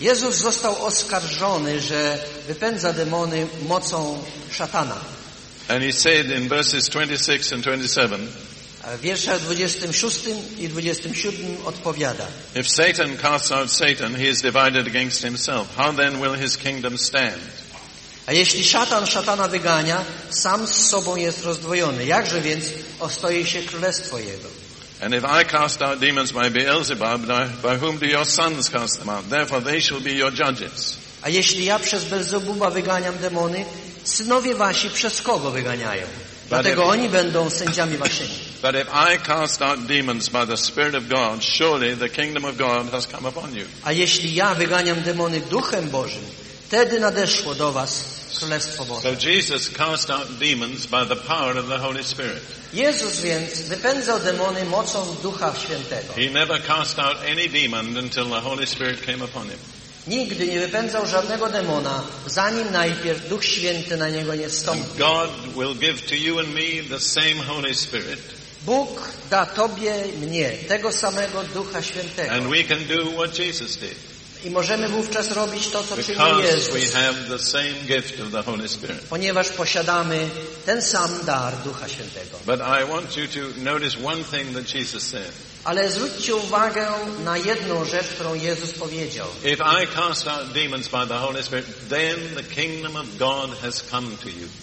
Jezus został oskarżony, że wypędza demony mocą szatana. And he said in verses 26 and 27, A w wierszach 26 i 27 odpowiada. If Satan casts out Satan, he is divided against himself. How then will his kingdom stand? A jeśli szatan szatana wygania, sam z sobą jest rozdwojony. Jakże więc ostoi się królestwo jego? And if I cast out demons by Beelzebub, by, whom do your sons cast them out? Therefore they shall be your judges. A jeśli ja przez Belzebuba wyganiam demony, synowie wasi przez kogo wyganiają? Dlatego if- oni będą sędziami waszymi. But if I cast out demons by the Spirit of God, surely the kingdom of God has come upon you. A jeśli ja wyganiam demony duchem Bożym, wtedy nadeszło do was Królestwo Boże. So Jesus cast out demons by the power of the Holy Spirit. Jezus więc wypędzał demony mocą Ducha Świętego. He never cast out any demon until the Holy Spirit came upon him. Nigdy nie wypędzał żadnego demona, zanim najpierw Duch Święty na niego nie wstąpił. God will give to you and me the same Holy Spirit, Bóg da Tobie, mnie, tego samego Ducha Świętego. and we can do what Jesus did. I możemy wówczas robić to, co czynił Because Jezus. Ponieważ posiadamy ten sam dar Ducha Świętego. But I want you to notice one thing that Jesus said. Ale zwróćcie uwagę na jedną rzecz, którą Jezus powiedział.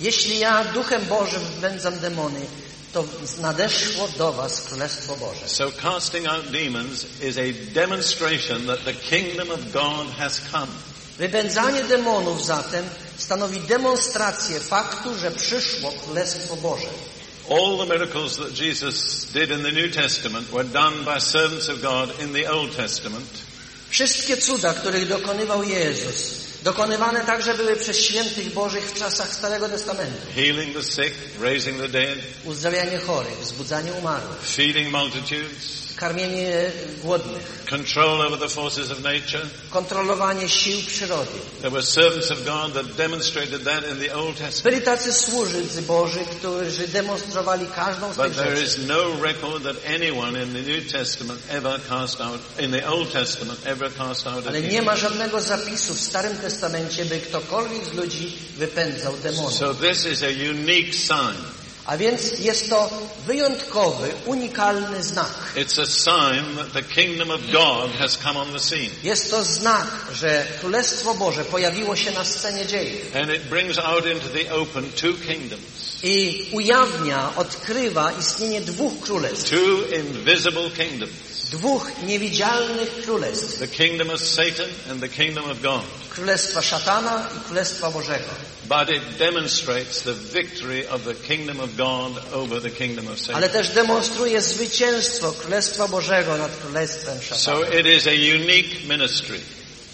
Jeśli ja Duchem Bożym wypędzam demony, to nadeszło do was Królestwo Boże. So casting out demons is a demonstration that the kingdom of God has come. Wypędzanie demonów zatem stanowi demonstrację faktu, że przyszło Królestwo Boże. All the miracles that Jesus did in the New Testament were done by servants of God in the Old Testament. Wszystkie cuda, których dokonywał Jezus, dokonywane także były przez świętych Bożych w czasach Starego Testamentu. Healing the sick, raising the dead, Uzdrawianie chorych, wzbudzanie umarłych, feeding multitudes, karmienie głodnych, control over the forces of nature. kontrolowanie sił przyrody. There were servants of God that demonstrated that in the Old Testament. Byli tacy służcy Boży, którzy demonstrowali każdą z tych But there rzeczy. is no record that anyone in the New Testament ever cast out, in the Old Testament ever cast out Ale nie ma żadnego zapisu w Starym Testamencie, by ktokolwiek z ludzi wypędzał demonów. So this is a unique sign. A więc jest to wyjątkowy, unikalny znak. It's a sign that the kingdom of God has come on the scene. Jest to znak, że Królestwo Boże pojawiło się na scenie dziejów And it brings out into the open two kingdoms, i ujawnia, odkrywa istnienie dwóch królestw. Dwóch niewidzialnych królestw. The kingdom of Satan and the kingdom of God. Królestwa szatana i Królestwa Bożego. But it demonstrates the victory of the kingdom of God over the kingdom of Satan. Ale też demonstruje zwycięstwo Królestwa Bożego nad Królestwem So szatana. it is a unique ministry.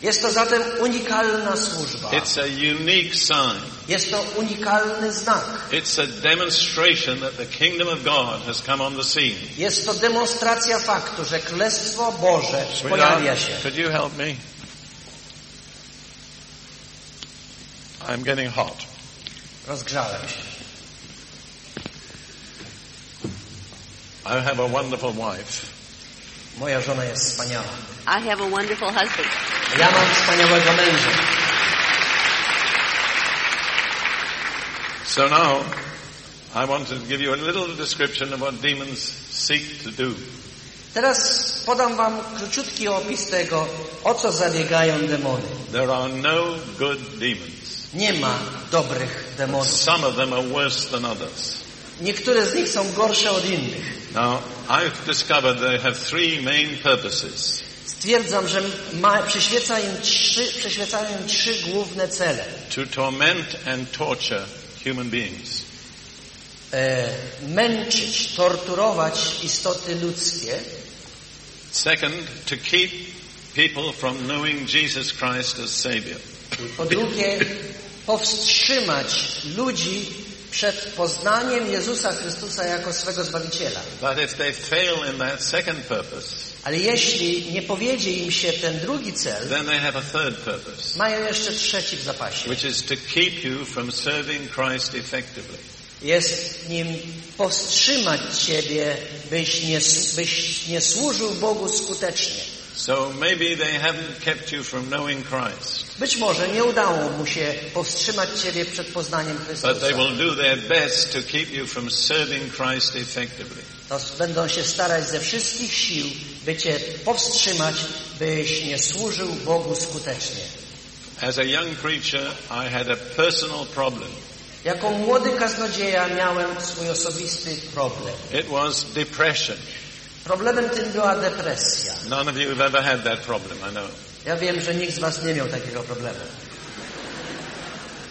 Jest to zatem unikalna służba. It's a unique sign. Jest to unikalny znak. It's a demonstration that the kingdom of God has come on the scene. Jest to demonstracja faktu, że Królestwo Boże pojawia się. could you help me? I'm getting hot. Rozgrzałem się. I have a wonderful wife. Moja żona jest wspaniała. I have a wonderful husband. Ja mam wspaniałego męża. So now, I want to give you a little description of what demons seek to do. Teraz podam wam króciutki opis tego, o co zabiegają demony. There are no good demons. Nie ma dobrych demonów. Some of them are worse than others. Niektóre z nich są gorsze od innych. Now, I've discovered they have three main purposes. Stwierdzam, że ma, przyświeca im trzy, przyświecają im trzy główne cele. To torment and torture human beings. E, męczyć, torturować istoty ludzkie. Second, to keep people from knowing Jesus Christ as Savior. Po drugie, powstrzymać ludzi przed poznaniem Jezusa Chrystusa jako swego Zbawiciela. But if they fail in that second purpose, Ale jeśli nie powiedzie im się ten drugi cel, then they have a third purpose, mają jeszcze trzeci w zapasie. which is to keep you from serving Christ effectively. Jest nim powstrzymać Ciebie, byś nie, byś nie służył Bogu skutecznie. So maybe they haven't kept you from knowing Christ, Być może nie udało mu się powstrzymać Ciebie przed poznaniem but Chrystusa. they will do their best to keep you from serving Christ effectively. To będą się starać ze wszystkich sił, by Cię powstrzymać, byś nie służył Bogu skutecznie. As a young preacher, I had a personal problem. Jako młody kaznodzieja miałem swój osobisty problem. It was depression. Problemem tym była depresja. None of you have ever had that problem, I know. Ja wiem, że nikt z Was nie miał takiego problemu.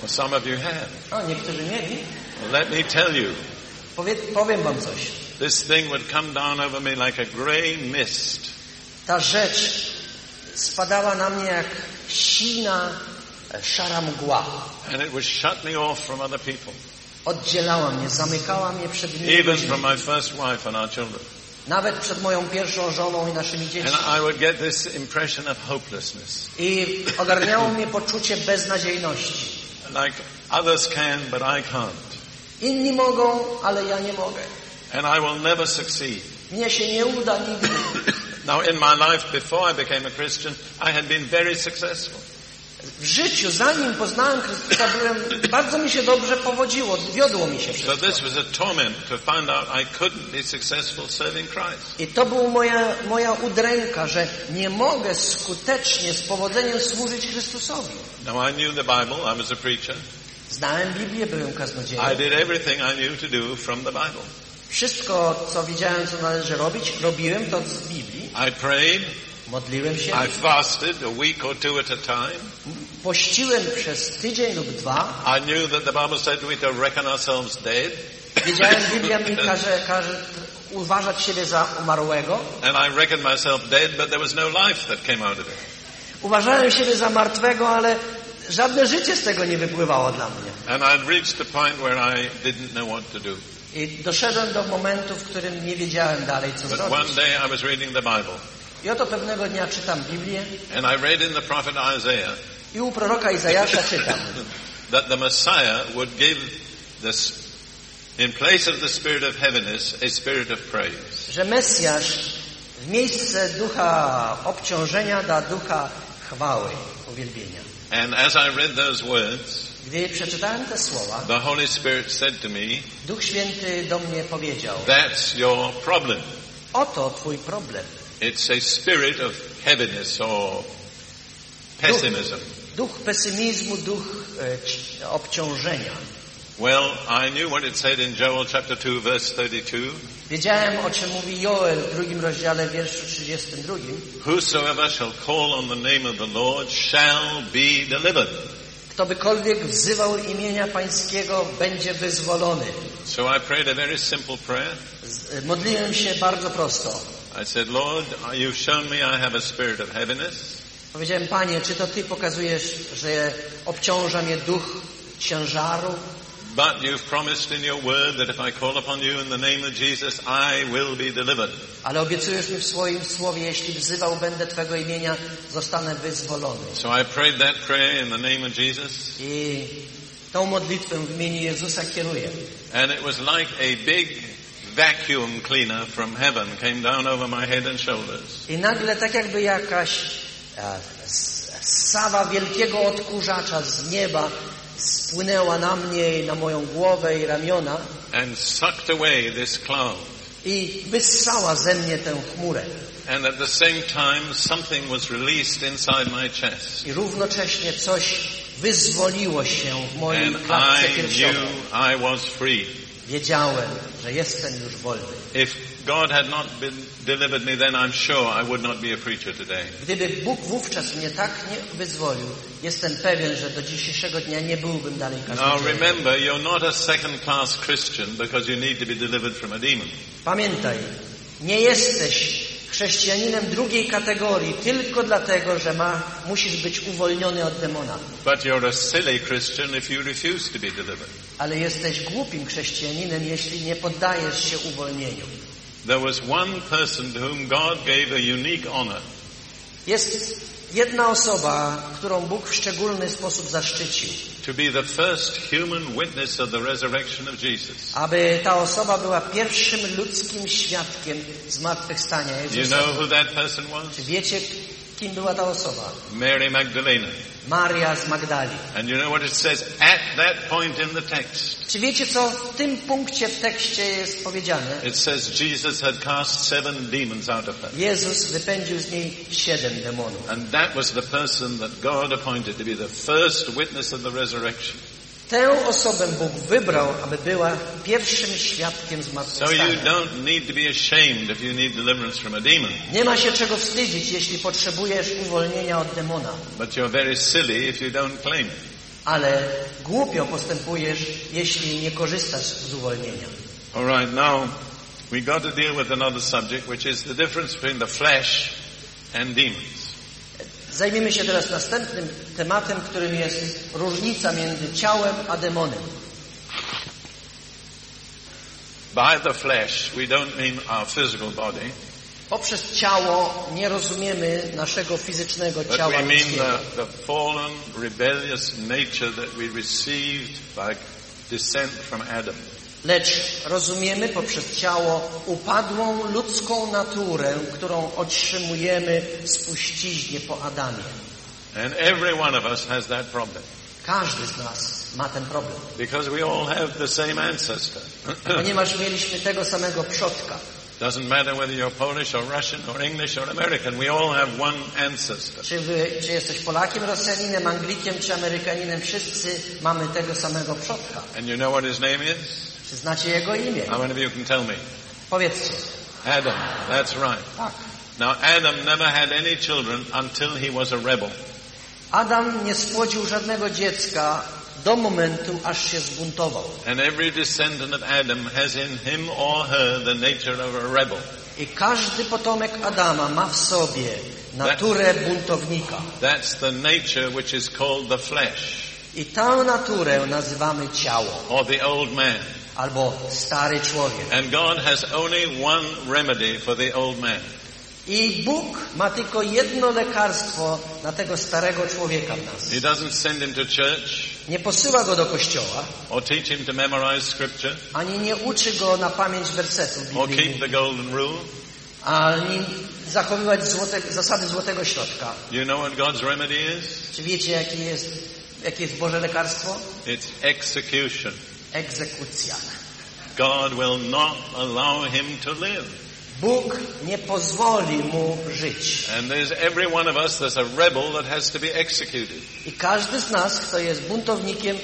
Well, some of you have. O, niektórzy mieli. Well, let me tell you, Powie, powiem Wam coś. This thing would come down over me like a grey mist. Ta rzecz spadała na mnie jak sina, e, szara mgła. And it would shut me off from other people, Oddzielała mnie, zamykała mnie przed innymi even ludźmi. from my first wife and our children. Nawet przed moją pierwszą żoną i naszymi dziećmi. And I would get this impression of hopelessness. I ogarniało mnie poczucie beznadziejności. Like others can, but I can't. Inni mogą, ale ja nie mogę. And I will never succeed. Mnie się nie uda nigdy. Now, in my life before I became a Christian, I had been very successful. W życiu, zanim poznałem Chrystusa, byłem, bardzo mi się dobrze powodziło, wiodło mi się wszystko. I to była moja, moja udręka, że nie mogę skutecznie, z powodzeniem służyć Chrystusowi. Now I knew the Bible, I was a preacher. Znałem Biblię, byłem kaznodzieją. I did everything I knew to do from the Bible. Wszystko, co wiedziałem, co należy robić, robiłem to z Biblii. I prayed, Modliłem się, I fasted a week or two at a time. pościłem przez tydzień lub dwa. I knew that the Bible said we to reckon ourselves dead, Wiedziałem, Biblia mi każe, każe uważać siebie za umarłego. and I reckoned myself dead, but there was no life that came out of it. Uważałem siebie za martwego, ale żadne życie z tego nie wypływało dla mnie. And I'd reached the point where I didn't know what to do. I doszedłem do momentu, w którym nie wiedziałem dalej, co But one zrobić. day I was reading the Bible, I oto pewnego dnia czytam Biblię and I read in the prophet Isaiah i u proroka Izajasza czytam, that the Messiah would give this, in place of the spirit of heaviness, a spirit of praise. że Mesjasz w miejsce ducha obciążenia da ducha chwały, uwielbienia. And as I read those words, Gdy przeczytałem te słowa, the Holy Spirit said to me, Duch Święty do mnie powiedział, that's your problem. oto twój problem. It's a spirit of heaviness or pessimism. Duch pesymizmu, duch e, ci- obciążenia. Well, I knew what it said in Joel chapter 2 verse 32. Wiedziałem, o czym mówi Joel w drugim rozdziale, wierszu 32. Whosoever shall call on the name of the Lord shall be delivered. Kto bykolwiek wzywał imienia Pańskiego, będzie wyzwolony. So I prayed a very simple prayer. Z- Modliłem się bardzo prosto. I said, Lord, you've shown me I have a spirit of heaviness. Powiedziałem, Panie, czy to Ty pokazujesz, że obciąża mnie duch ciężaru? But you've promised in your word that if I call upon you in the name of Jesus, I will be delivered. Ale obiecujesz mi w swoim słowie, jeśli wzywał będę Twego imienia, zostanę wyzwolony. So I prayed that prayer in the name of Jesus, I tą modlitwę w imieniu Jezusa kieruję. and it was like a big vacuum cleaner from heaven came down over my head and shoulders. I nagle tak jakby jakaś e, s- sawa wielkiego odkurzacza z nieba spłynęła na mnie i na moją głowę i ramiona and sucked away this cloud. i wyssała ze mnie tę chmurę. And at the same time, something was released inside my chest. I równocześnie coś wyzwoliło się w mojej And klatce I piersiowej. I was free. Wiedziałem, że jestem już wolny. If God had not been delivered me then, I'm sure I would not be a preacher today. Gdyby Bóg wówczas mnie tak nie wyzwolił, jestem pewien, że do dzisiejszego dnia nie byłbym dalej Now kaznodzieją. remember, you're not a second class Christian because you need to be delivered from a demon. Pamiętaj, nie jesteś chrześcijaninem drugiej kategorii tylko dlatego, że ma, musisz być uwolniony od demona. But you're a silly Christian if you refuse to be delivered. Ale jesteś głupim chrześcijaninem, jeśli nie poddajesz się uwolnieniu. There was one person to whom God gave a unique honor. Jest jedna osoba, którą Bóg w szczególny sposób zaszczycił, to be the first human witness of the resurrection of Jesus. aby ta osoba była pierwszym ludzkim świadkiem zmartwychwstania You Jezusa. know who that person was? Czy wiecie, kim była ta osoba? Mary Magdalena. Maria z Magdali. And you know what it says at that point in the text? Czy wiecie, co w tym punkcie w tekście jest powiedziane? It says Jesus had cast seven demons out of her. Jezus wypędził z niej siedem demonów. And that was the person that God appointed to be the first witness of the resurrection. Tę osobę Bóg wybrał, aby była pierwszym świadkiem zmartwychwstania. Nie ma się czego wstydzić, jeśli potrzebujesz uwolnienia od demona. But you're very silly if you don't claim it. Ale głupio postępujesz, jeśli nie korzystasz z uwolnienia. All right, now we got to deal with another subject, which is the difference between the flesh and demons. Zajmiemy się teraz następnym tematem, którym jest różnica między ciałem a demonem. By the flesh, we don't mean our physical body, Poprzez ciało nie rozumiemy naszego fizycznego ciała ludzkiego, the, the fallen, rebellious nature that we received by descent from Adam. Lecz rozumiemy poprzez ciało upadłą ludzką naturę, którą otrzymujemy w spuściźnie po Adamie. And every one of us has that problem. Każdy z nas ma ten problem, Because we all have the same ancestor. ponieważ mieliśmy tego samego przodka. Doesn't matter whether you're Polish or Russian or English or American, we all have one ancestor. Czy, wy, czy jesteś Polakiem, Rosjaninem, Anglikiem czy Amerykaninem, wszyscy mamy tego samego przodka. And you know what his name is? Czy znacie jego imię? How many of you can tell me? Powiedzcie. Adam. That's right. Tak. Now Adam never had any children until he was a rebel. Adam nie spłodził żadnego dziecka do momentu, aż się zbuntował. And every descendant of Adam has in him or her the nature of a rebel. I każdy potomek Adama ma w sobie naturę buntownika. That's the nature which is called the flesh I tę naturę nazywamy ciało or the old man. Albo stary człowiek. And God has only one remedy for the old man. I Bóg ma tylko jedno lekarstwo na tego starego człowieka w nas. He doesn't send him to church Nie posyła go do kościoła, or teach him to memorize scripture ani nie uczy go na pamięć wersetów or keep biblijnych, the golden rule. ani zachowywać złote, zasady złotego środka. You know what God's remedy is? Czy wiecie, jakie jest, jakie jest Boże lekarstwo? It's execution. Egzekucja. God will not allow him to live. Bóg nie pozwoli mu żyć. And there's every one of us, there's a rebel that has to be executed. I każdy z nas, kto jest buntownikiem,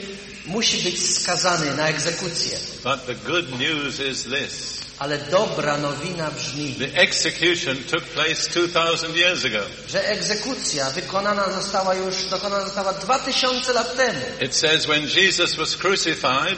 musi być skazany na egzekucję. But the good news is this. Ale dobra nowina brzmi, The execution took place 2,000 years ago. że egzekucja wykonana została już, dokonana została dwa tysiące lat temu. It says when Jesus was crucified,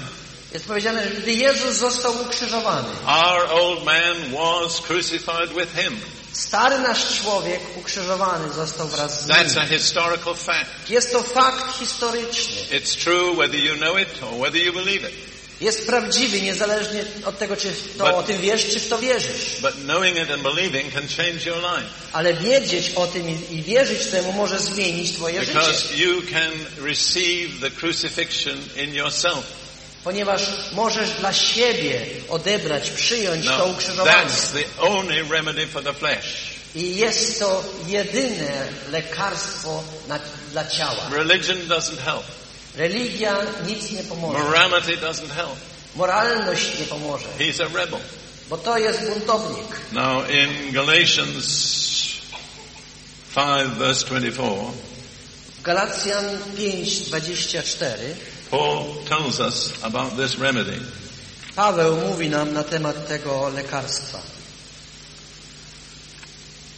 Jest powiedziane, że gdy Jezus został ukrzyżowany, our old man was crucified with him. stary nasz człowiek ukrzyżowany został wraz z That's a historical fact. Jest to fakt historyczny. It's true whether you know it or whether you believe it. Jest prawdziwy, niezależnie od tego, czy to But- o tym wiesz, czy w to wierzysz. But knowing it and believing can change your life. Ale wiedzieć o tym i- wierzyć temu może zmienić twoje życie. Because you can receive the crucifixion in yourself. Ponieważ możesz dla siebie odebrać, przyjąć to Now, ukrzyżowanie. that's the only remedy for the flesh. I jest to jedyne lekarstwo na, dla ciała. Religion doesn't help. Religia nic nie pomoże. Morality doesn't help. Moralność nie pomoże, He's a rebel. bo to jest buntownik. Now in Galatians 5 verse 24, Galacjan 5:24 Paul tells us about this remedy. Paweł mówi nam na temat tego lekarstwa.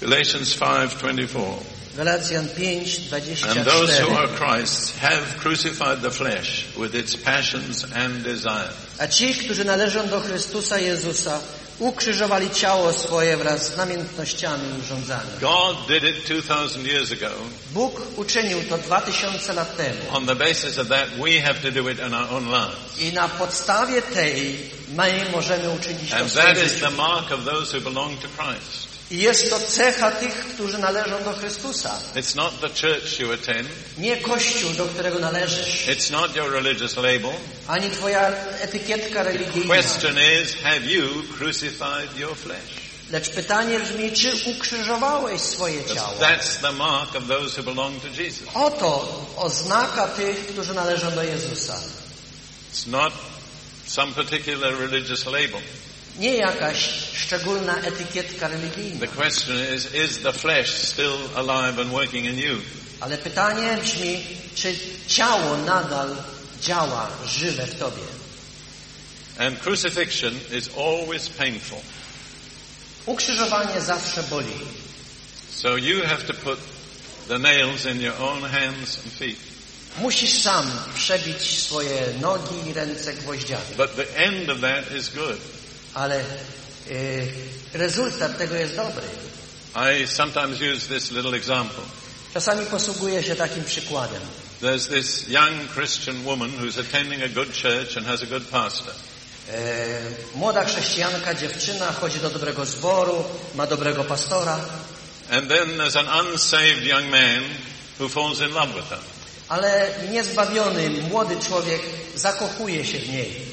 Galatians 5:24. Galacjan And those who 5:24 are Christ's have crucified the flesh with its passions and desires. A ci, którzy należą do Chrystusa Jezusa, ukrzyżowali ciało swoje wraz z namiętnościami i. God did it 2000 years ago. Bóg uczynił to dwa tysiące lat temu. On the basis of that, we have to do it in our own lives. I na podstawie tej my możemy uczynić to And w swoim that is the mark of those who belong to Christ. I jest to cecha tych, którzy należą do Chrystusa. It's not the church you attend. Nie Kościół, do którego należysz, It's not your religious label. ani twoja etykietka religijna. Question is, have you crucified your flesh? Lecz pytanie brzmi, czy ukrzyżowałeś swoje ciało? That's the mark of those who belong to Jesus. Oto oznaka tych, którzy należą do Jezusa. It's not some particular religious label. Nie jakaś szczególna etykietka religijna. The question is, is the flesh still alive and working in you? Ale pytanie brzmi, czy ciało nadal działa żywe w tobie? And crucifixion is always painful. Ukrzyżowanie zawsze boli. So you have to put the nails in your own hands and feet. Musisz sam przebić swoje nogi i ręce gwoździami. But the end of that is good. Ale y, rezultat tego jest dobry. I sometimes use this little example. Czasami posługuję się takim przykładem. There's this young Christian woman who's attending a good church and has a good pastor. E, młoda chrześcijanka, dziewczyna, chodzi do dobrego zboru, ma dobrego pastora, And then there's an unsaved young man who falls in love with her. ale niezbawiony młody człowiek zakochuje się w niej.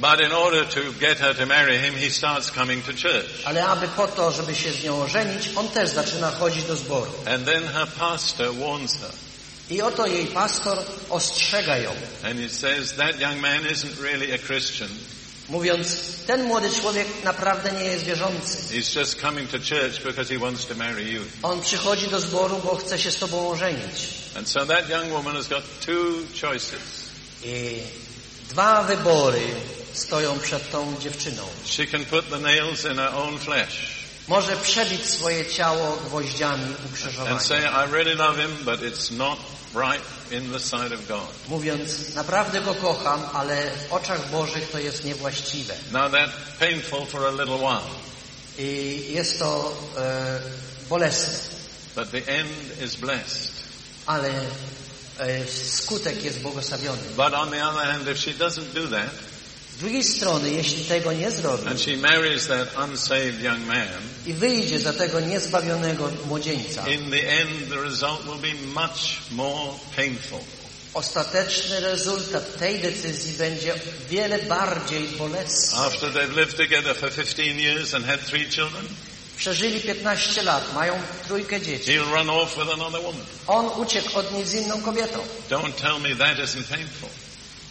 But in order to get her to marry him, he starts coming to church. Ale aby po to, żeby się z nią ożenić, on też zaczyna chodzić do zboru. And then her pastor warns her. I oto jej pastor ostrzega ją, And he says that young man isn't really a Christian. mówiąc, ten młody człowiek naprawdę nie jest wierzący. He's just coming to church because he wants to marry you. On przychodzi do zboru, bo chce się z tobą ożenić. And so that young woman has got two choices. I dwa wybory stoją przed tą dziewczyną. She can put the nails in her own flesh Może przebić swoje ciało gwoździami and ukrzyżowania. say, I really love him, but it's not right in the sight of God. Mówiąc, naprawdę go kocham, ale w oczach Bożych to jest niewłaściwe. Now that's painful for a little while, I jest to e, bolesne, but the end is blessed. ale e, skutek jest błogosławiony. But on the other hand, if she doesn't do that, Z drugiej strony, jeśli tego nie zrobi man, i wyjdzie za tego niezbawionego młodzieńca, in the end the result will be much more painful. ostateczny rezultat tej decyzji będzie wiele bardziej bolesny. After they've lived together for 15 years and had three children, Przeżyli 15 lat, mają trójkę dzieci. he'll run off with another woman. On uciekł od niej z inną kobietą. Don't tell me that isn't painful.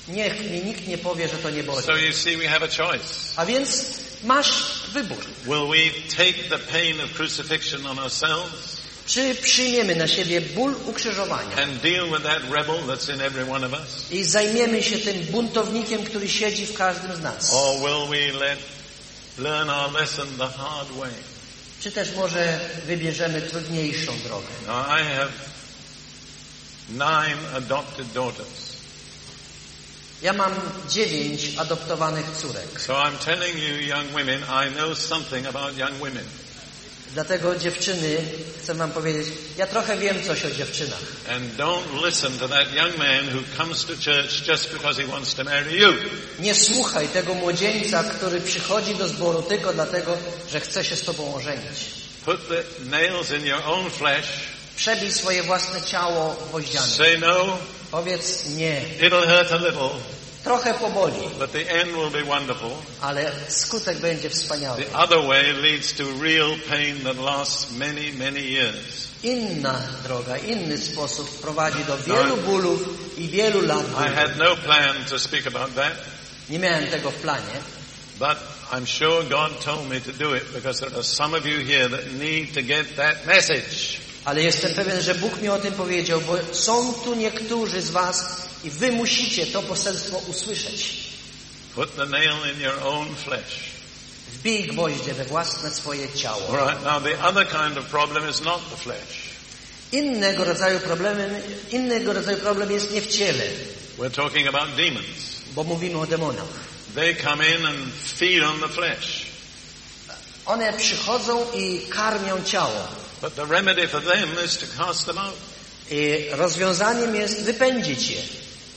Niech mi nikt nie powie, że to nie boli. So you see, we have a choice. A więc masz wybór. Will we take the pain of crucifixion on ourselves Czy przyjmiemy na siebie ból ukrzyżowania and deal with that rebel that's in every one of us? i zajmiemy się tym buntownikiem, który siedzi w każdym z nas? Or will we let, learn our lesson the hard way? Czy też może wybierzemy trudniejszą drogę? Now, I have nine adopted daughters. Ja mam dziewięć adoptowanych córek. So I'm telling you, young women, I know something about young women. Dlatego dziewczyny, chcę wam powiedzieć, ja trochę wiem coś o dziewczynach. And don't listen to that young man who comes to church just because he wants to marry you. Nie słuchaj tego młodzieńca, który przychodzi do zboru tylko dlatego, że chce się z tobą ożenić. Put the nails in your own flesh. Przebij swoje własne ciało gwoździami. Say no. Powiedz nie. It'll hurt a little, Trochę poboli, but the end will be wonderful. ale skutek będzie wspaniały. The other way leads to real pain that lasts many, many years. Inna droga, inny sposób prowadzi do wielu bólów i wielu lat I had no plan to speak about that, Nie miałem tego w planie, But I'm sure God told me to do it because there are some of you here that need to get that message. Ale jestem pewien, że Bóg mi o tym powiedział, bo są tu niektórzy z was i wy musicie to poselstwo usłyszeć. Put the nail in your own flesh. Wbij gwoździe we własne swoje ciało. Right. Now the other kind of problem is not the flesh. Innego rodzaju problemem, innego rodzaju problem jest nie w ciele, We're talking about demons. bo mówimy o demonach. They come in and feed on the flesh. One przychodzą i karmią ciało. But the remedy for them is to cast them out. I rozwiązaniem jest wypędzić je.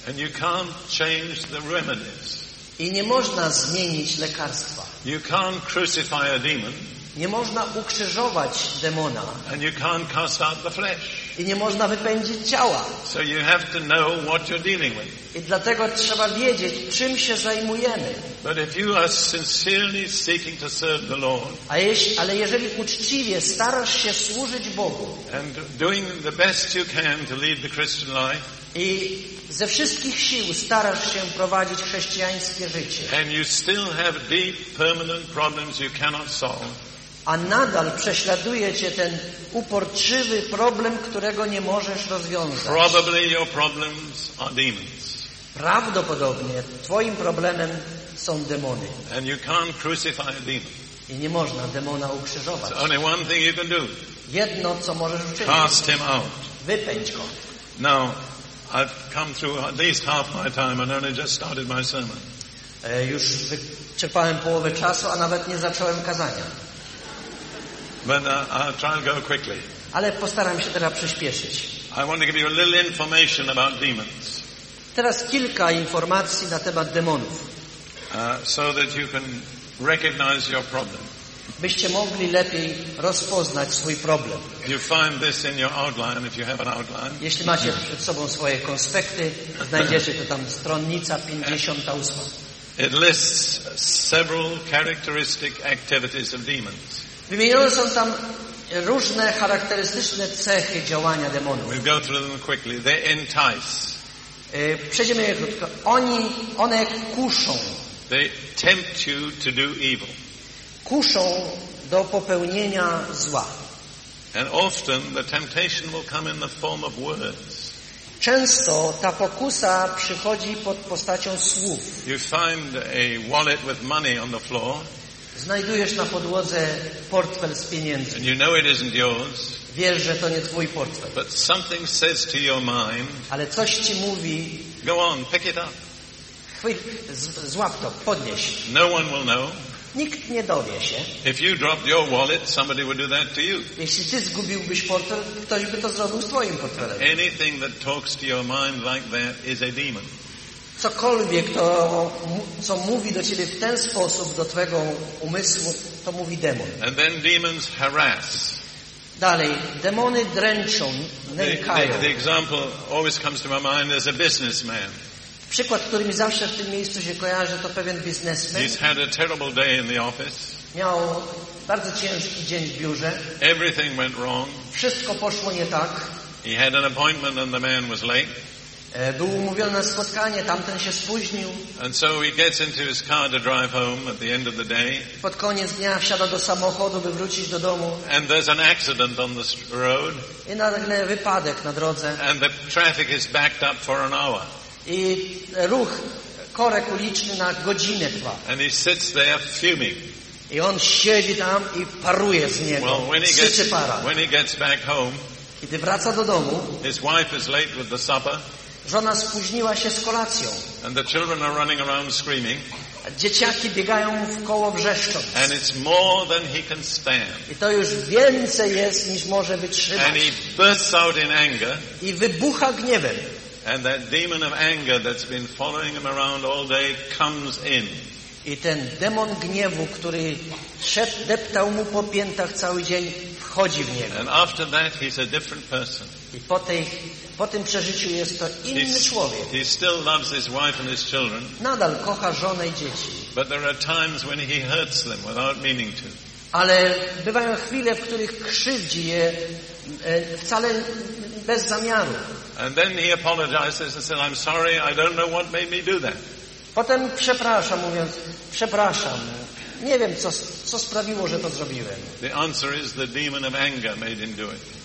And you can't change the remedies. I nie można zmienić lekarstwa. You can't crucify a demon Nie można ukrzyżować demona. and you can't cast out the flesh. I nie można wypędzić ciała. So you have to know what you're dealing with. I dlatego trzeba wiedzieć, czym się zajmujemy. But if you are sincerely seeking to serve the Lord A jeśli, ale jeżeli uczciwie starasz się służyć Bogu and doing the best you can to lead the Christian life, i ze wszystkich sił starasz się prowadzić chrześcijańskie życie, and you still have deep, permanent problems you cannot solve, a nadal prześladuje cię ten uporczywy problem, którego nie możesz rozwiązać, probably your problems are demons. prawdopodobnie twoim problemem są demony. And you can't crucify a demon. I nie można demona ukrzyżować. There's only one thing you can do. Jedno, co możesz uczynić, Cast him out. wypędź go. Now, I've come through at least half my time and only just started my sermon. E, Już wyczerpałem połowę czasu, a nawet nie zacząłem kazania. But uh, I'll try and go quickly. Ale postaram się teraz przyspieszyć. I want to give you a little information about demons Teraz kilka informacji na temat demonów, uh, so that you can recognize your problem. byście mogli lepiej rozpoznać swój problem. You find this in your outline if you have an outline. Jeśli macie przed sobą swoje konspekty, znajdziecie to tam stronnica 58. It lists several characteristic activities of demons. Wymienione są tam różne charakterystyczne cechy działania demonów. We'll go through them quickly. They entice. E, Przejdziemy je krótko. Oni, one kuszą, They tempt you to do evil. kuszą do popełnienia zła. And often the temptation will come in the form of words. Często ta pokusa przychodzi pod postacią słów. You find a wallet with money on the floor Znajdujesz na podłodze portfel z pieniędzmi. and you know it isn't yours, Wiesz, że to nie twój portfel. but something says to your mind, Ale coś ci mówi, go on, pick it up. chwyć, z- złap to, podnieś. No one will know. Nikt nie dowie się. If you dropped your wallet, somebody would do that to you. Jeśli ty zgubiłbyś portfel, ktoś by to zrobił z twoim portfelem. Anything that talks to your mind like that is a demon. Cokolwiek, to, co mówi do ciebie w ten sposób, do twojego umysłu, to mówi demon. And then demons harass. Dalej, demony dręczą, The, nękają. the, the example always comes to my mind as a businessman. Przykład, który mi zawsze w tym miejscu się kojarzy, to pewien biznesmen. He's had a terrible day in the office. Miał bardzo ciężki dzień w biurze. Everything went wrong. Wszystko poszło nie tak. He had an appointment and the man was late. E, Był umówiony na spotkanie, tamten się spóźnił. And so he gets into his car to drive home at the end of the day. Pod koniec dnia wsiada do samochodu, by wrócić do domu. And there's an accident on the road. I nagle wypadek na drodze. And the traffic is backed up for an hour. I ruch, korek uliczny na godzinę trwa. And he sits there fuming. I on siedzi tam i paruje z niego. Well, when he gets, para. when he gets back home, Kiedy wraca do domu, his wife is late with the supper żona spóźniła się z kolacją. and the children are running around screaming A Dzieciaki biegają w koło wrzeszcząc. and it's more than he can stand. I to już więcej jest niż może wytrzymać. And he bursts out in anger I wybucha gniewem. and that demon of anger that's been following him around all day comes in. I ten demon gniewu, który szedł, deptał mu po piętach cały dzień, wchodzi w niego. And after that he's a different person. I po, tej, po tym przeżyciu jest to inny He's- człowiek. he still loves his wife and his children, Nadal kocha żonę i dzieci. but there are times when he hurts them without meaning to. Ale bywają chwile, w których krzywdzi je e, wcale bez zamiaru. And then he apologizes and says, I'm sorry, I don't know what made me do that. Potem przepraszam, mówiąc, przepraszam. Nie wiem, co, co sprawiło, że to zrobiłem. The answer is the demon of anger made him do it.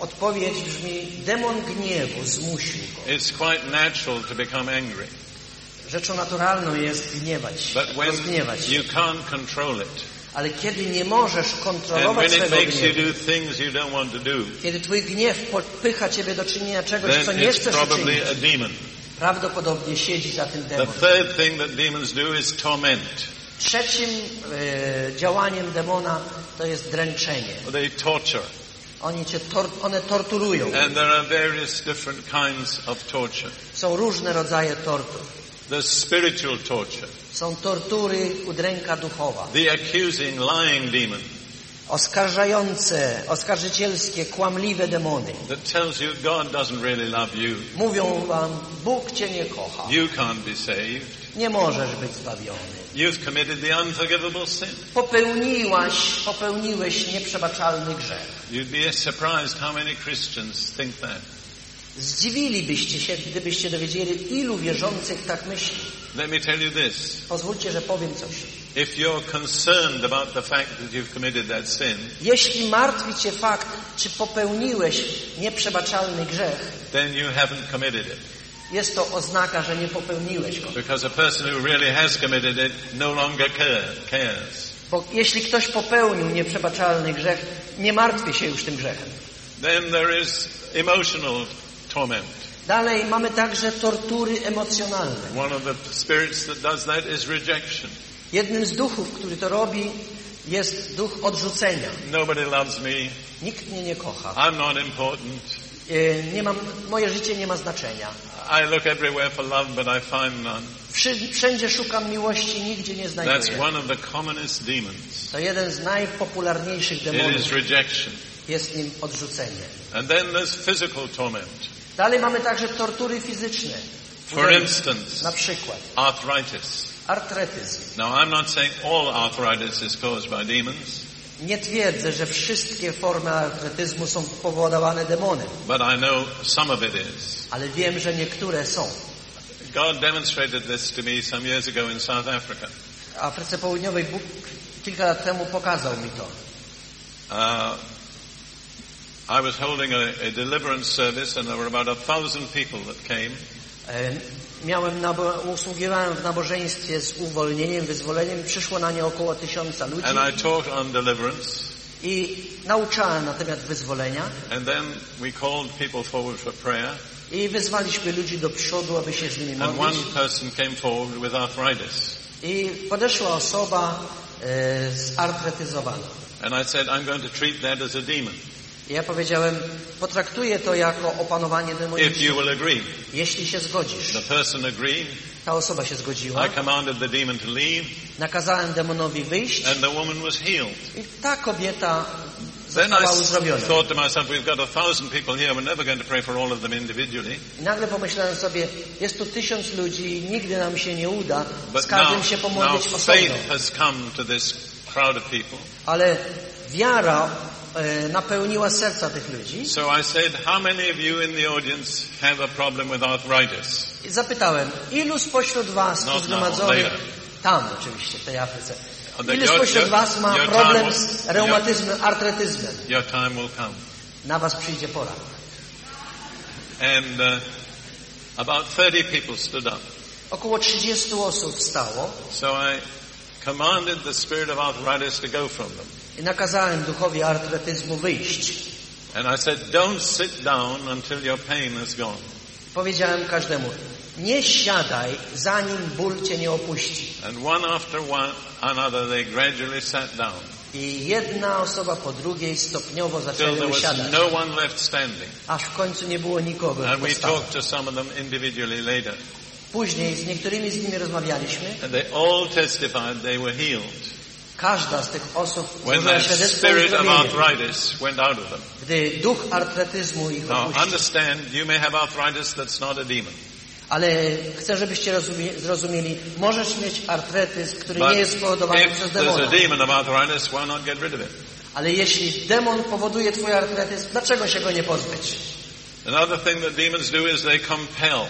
Odpowiedź brzmi, demon gniewu zmusił go. It's quite natural to become angry. Rzeczą naturalną jest gniewać, rozgniewać się. you can't control it, Ale kiedy nie możesz kontrolować swego gniewu, do do, kiedy twój gniew popycha ciebie do czynienia czegoś, co nie chcesz uczynić, prawdopodobnie siedzi za tym The demon. third thing that demons do is torment. Trzecim e, działaniem demona to jest dręczenie. They torture. Oni cię tor one torturują. And there are various different kinds of torture. Są różne rodzaje tortur. The spiritual torture, Są tortury udręka duchowa. the accusing, lying demon Oskarżające, oskarżycielskie, kłamliwe demony. that tells you God doesn't really love you. Mówią wam, Bóg cię nie kocha. You can't be saved. Nie możesz być zbawiony. You've committed the unforgivable sin. Popełniłaś, popełniłeś nieprzebaczalny grzech. You'd be surprised how many Christians think that. Zdziwilibyście się, gdybyście dowiedzieli, ilu wierzących tak myśli. Let me tell you this. Pozwólcie, że powiem coś. If you're concerned about the fact that you've committed that sin, Jeśli martwi Cię fakt, czy popełniłeś nieprzebaczalny grzech, then you haven't committed it. jest to oznaka, że nie popełniłeś go. Because a person who really has committed it no longer care, cares. Bo jeśli ktoś popełnił nieprzebaczalny grzech, nie martwi się już tym grzechem. Then there is emotional torment. Dalej mamy także tortury emocjonalne. One of the spirits that does that is rejection. Jednym z duchów, który to robi, jest duch odrzucenia. Nobody loves me. Nikt mnie nie kocha. I'm not important. E, Nie mam, moje życie nie ma znaczenia. I look everywhere for love, but I find none. Wszędzie szukam miłości, nigdzie nie That's znajduję. one of the commonest demons. To jeden z najpopularniejszych It demonów. is rejection. Jest nim odrzucenie. And then there's physical torment. Dalej mamy także tortury fizyczne. For instance, Na przykład arthritis. artretyzm. Now, I'm not saying all arthritis is caused by demons, Nie twierdzę, że wszystkie formy artretyzmu są powodowane demonem, but I know some of it is. ale wiem, że niektóre są. God demonstrated this to me some years ago in South Africa. W Afryce Południowej Bóg kilka lat temu pokazał mi to. Uh, I was holding a, a deliverance service, and there were about a thousand people that came. E, Miałem nabo- usługiwałem w nabożeństwie z uwolnieniem, wyzwoleniem przyszło na nie około tysiąca ludzi And I taught on deliverance, i nauczałem na temat wyzwolenia and then we called people forward for prayer, i wyzwaliśmy ludzi do przodu, aby się z nimi and modlić. one person came forward with arthritis. I podeszła osoba e, zartretyzowana. And I said, I'm going to treat that as a demon, ja powiedziałem, potraktuję to jako opanowanie demoniczne, jeśli się zgodzisz. The person agreed. Ta osoba się zgodziła. I commanded the demon to leave, Nakazałem demonowi wyjść and the woman was healed. i ta kobieta została s- uzdrowiona. thought to myself, we've got a thousand people here, we're never going to pray for all of them individually. I nagle pomyślałem sobie, jest tu tysiąc ludzi nigdy nam się nie uda z każdym now, się now pomodlić osobno. faith has come to this crowd of people. Ale wiara napełniła serca tych ludzi So I said, how many of you in the audience have a problem with arthritis? i zapytałem, ilu spośród was tu zgromadzonych, tam oczywiście, w tej Afryce, that ilu spośród was ma problem z reumatyzmem, artretyzmem? Your time will come. Na was przyjdzie pora. And uh, about 30 people stood up. Około 30 osób wstało So I commanded the spirit of arthritis to go from them. I nakazałem duchowi artretyzmu wyjść. And I said, don't sit down until your pain is gone. Powiedziałem każdemu, nie siadaj, zanim ból cię nie opuści. And one after one another, they gradually sat down I jedna osoba po drugiej stopniowo till zaczęły there was no one left standing. aż w końcu nie było nikogo And we talked to some of them individually later. Później z niektórymi z nimi rozmawialiśmy. And they all testified they were healed Każda z tych osób when złożyła that świadectwo o spirit of uzdrowieniu. arthritis went out of them. Gdy duch artretyzmu ich Now opuścił. understand, you may have arthritis that's not a demon. Ale chcę, żebyście rozumie, zrozumieli, możesz mieć artretyzm, który But nie jest spowodowany przez demona. demon arthritis, why not get rid of it? Ale jeśli demon powoduje twój artretyzm, dlaczego się go nie pozbyć? Another thing that demons do is they compel.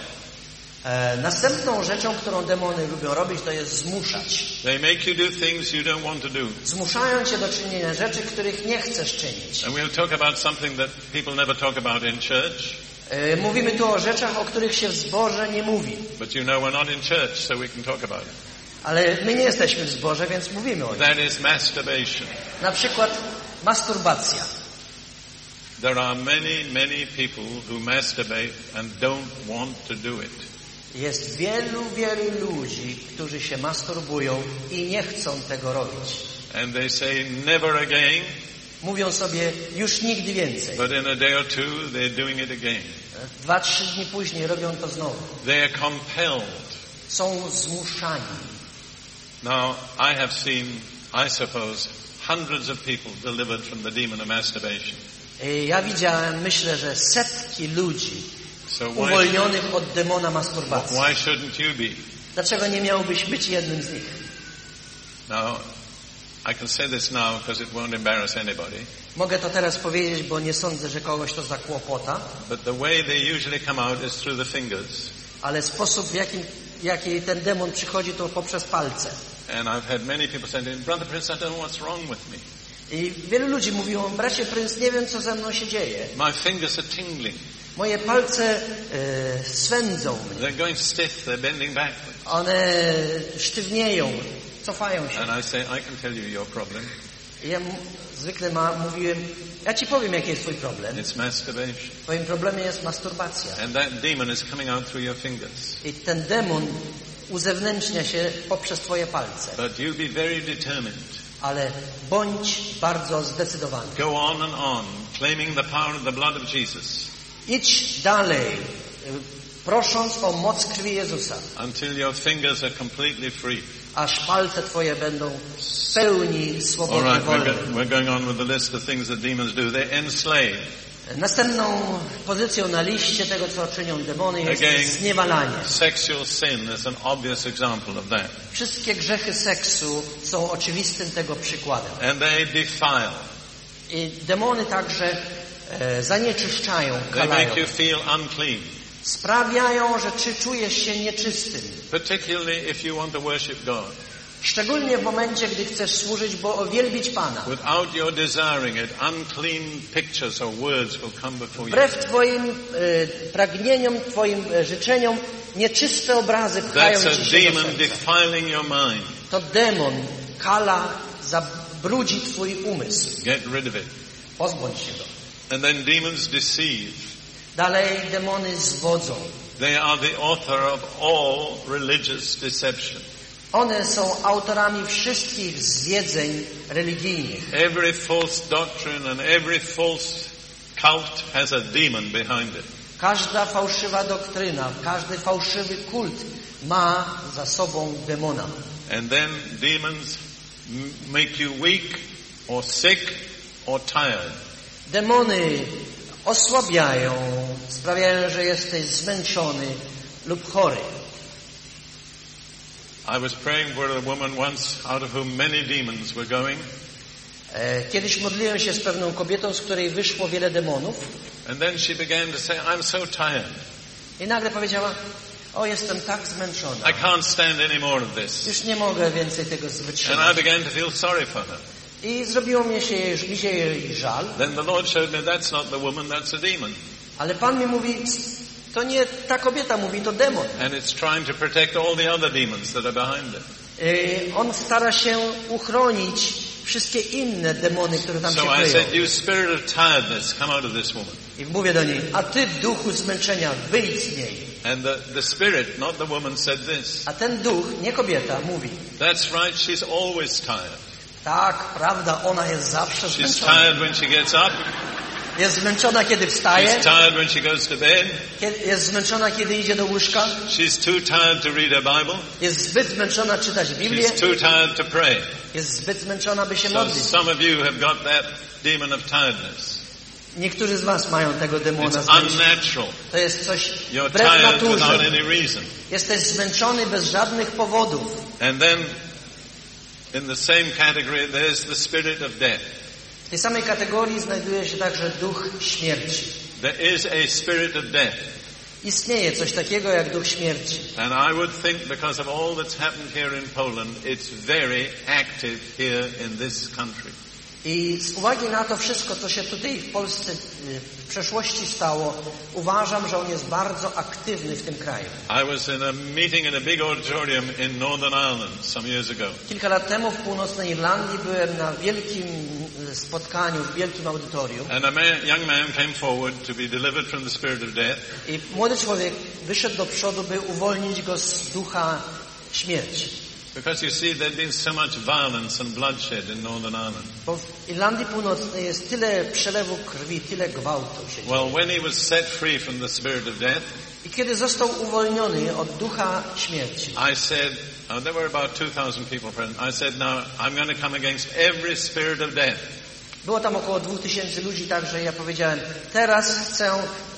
E, następną rzeczą, którą demony lubią robić, to jest zmuszać. They make you do things you don't want to do. Zmuszają cię do czynienia rzeczy, których nie chcesz czynić. And we'll talk about something that people never talk about in church, E, Mówimy tu o rzeczach, o których się w zborze nie mówi. but you know we're not in church, so we can talk about it. Ale my nie jesteśmy w zborze, więc mówimy o nich. That is masturbation. Na przykład masturbacja. There are many, many people who masturbate and don't want to do it. Jest wielu, wielu ludzi, którzy się masturbują i nie chcą tego robić. And they say never again, Mówią sobie już nigdy więcej. but in a day or two they're doing it again. Dwa, trzy dni później robią to znowu. They are compelled. Są zmuszani. Now, I have seen, I suppose, hundreds of people delivered from the demon of masturbation. Y, Ja widziałem, myślę, że setki ludzi So why, uwolnionych od demona masturbacji. why shouldn't you be? Dlaczego nie miałbyś być jednym z nich? Now, I can say this now because it won't embarrass anybody, Mogę to teraz powiedzieć, bo nie sądzę, że kogoś to zakłopota, but the way they usually come out is through the fingers. ale sposób, w jakim, jaki ten demon przychodzi, to poprzez palce. And I've had many people say, Brother Prince, I don't know what's wrong with me. I wielu ludzi mówiło, bracie Prince, nie wiem, co ze mną się dzieje. My fingers are tingling. Moje palce e, swędzą mnie. They're going stiff. They're bending backward. One sztywnieją, cofają się. And I say, I can tell you your problem. I ja zwykle ma, mówiłem, ja ci powiem, jaki jest twój problem. It's masturbation. Twoim problemem jest masturbacja. And that demon is coming out through your fingers. I ten demon uzewnętrznia się poprzez twoje palce. But you be very determined. Ale bądź bardzo zdecydowany. Go on and on, claiming the power of the blood of Jesus Idź dalej, prosząc o moc krwi Jezusa, until your fingers are completely free. aż palce twoje będą w pełni All swobodne, right, we're, wolne. we're going on with the list of things that demons do. They enslave. Następną pozycją na liście tego, co czynią demony jest Again. zniewalanie. Sexual sin is an obvious example of that. Wszystkie grzechy seksu są oczywistym tego przykładem. And they defile. I demony także zanieczyszczają, They kalają. Sprawiają, że czy czujesz się nieczystym. Particularly if you want to worship God. Szczególnie w momencie, gdy chcesz służyć, bo wielbić Pana. Wbrew Twoim e, pragnieniom, Twoim e, życzeniom, nieczyste obrazy pchają That's Ci się demon. To demon, kala, zabrudzi Twój umysł. Get rid of it. Pozbądź się go. And then demons deceive. Dalej demony zwodzą. They are the author of all religious deception. One są autorami wszystkich zwiedzeń religijnych. Every false doctrine and every false cult has a demon behind it. Każda fałszywa doktryna, każdy fałszywy kult ma za sobą demona. And then demons make you weak or sick or tired. Demony osłabiają, sprawiają, że jesteś zmęczony lub chory. I was praying for a woman once out of whom many demons were going. E, Kiedyś modliłem się z pewną kobietą, z której wyszło wiele demonów And then she began to say, I'm so tired. i nagle powiedziała, o jestem tak zmęczona, I can't stand any more of this. już nie mogę więcej tego And I wytrzymać. began to feel sorry for her. I zrobiło mi się, mi się jej żal, Then the Lord showed me that's not the woman, that's a demon. ale Pan mi mówi, to nie ta kobieta mówi, to demon. And it's trying to protect all the other demons that are behind it. Y, On stara się uchronić wszystkie inne demony, które tam się So I kryją. said, you spirit of tiredness, come out of this woman. I mówię do niej, a ty duchu zmęczenia, wyjdź z niej. And the, the spirit, not the woman, said this. A ten duch, nie kobieta, mówi, That's right, she's always tired. Tak, prawda, ona jest zawsze She's zmęczona. tired when she gets up. Jest zmęczona, kiedy wstaje, She's tired when she goes to bed. kiedy- jest zmęczona, kiedy idzie do łóżka, She's too tired to read her Bible. jest zbyt zmęczona czytać Biblię, She's too tired to pray. jest zbyt zmęczona, by się So modlić. some of you have got that demon of tiredness. Niektórzy z was mają tego demona zmęczenia. To jest coś You're wbrew naturze. any reason. Jesteś zmęczony bez żadnych powodów. And then in the same category there's the spirit of death. W tej samej kategorii znajduje się także duch śmierci. There is a spirit of death. Istnieje coś takiego jak duch śmierci. And I would think because of all that's happened here in Poland, it's very active here in this country. I z uwagi na to wszystko, co się tutaj w Polsce y, w przeszłości stało, uważam, że on jest bardzo aktywny w tym kraju. I was in a meeting in a big auditorium in Northern Ireland some years ago. Kilka lat temu w północnej Irlandii byłem na wielkim y, spotkaniu, w wielkim audytorium And a man, young man came forward to be delivered from the spirit of death. i młody człowiek wyszedł do przodu, by uwolnić go z ducha śmierci. Because you see, there'd been so much violence and bloodshed in Northern Ireland. Bo w Irlandii Północnej jest tyle przelewu krwi, tyle gwałtu się. Well, when he was set free from the spirit of death, I kiedy został uwolniony od ducha śmierci, I said, oh, there were about 2,000 people present. I said, now I'm going to come against every spirit of death. Było tam około 2000 ludzi, także ja powiedziałem, teraz chcę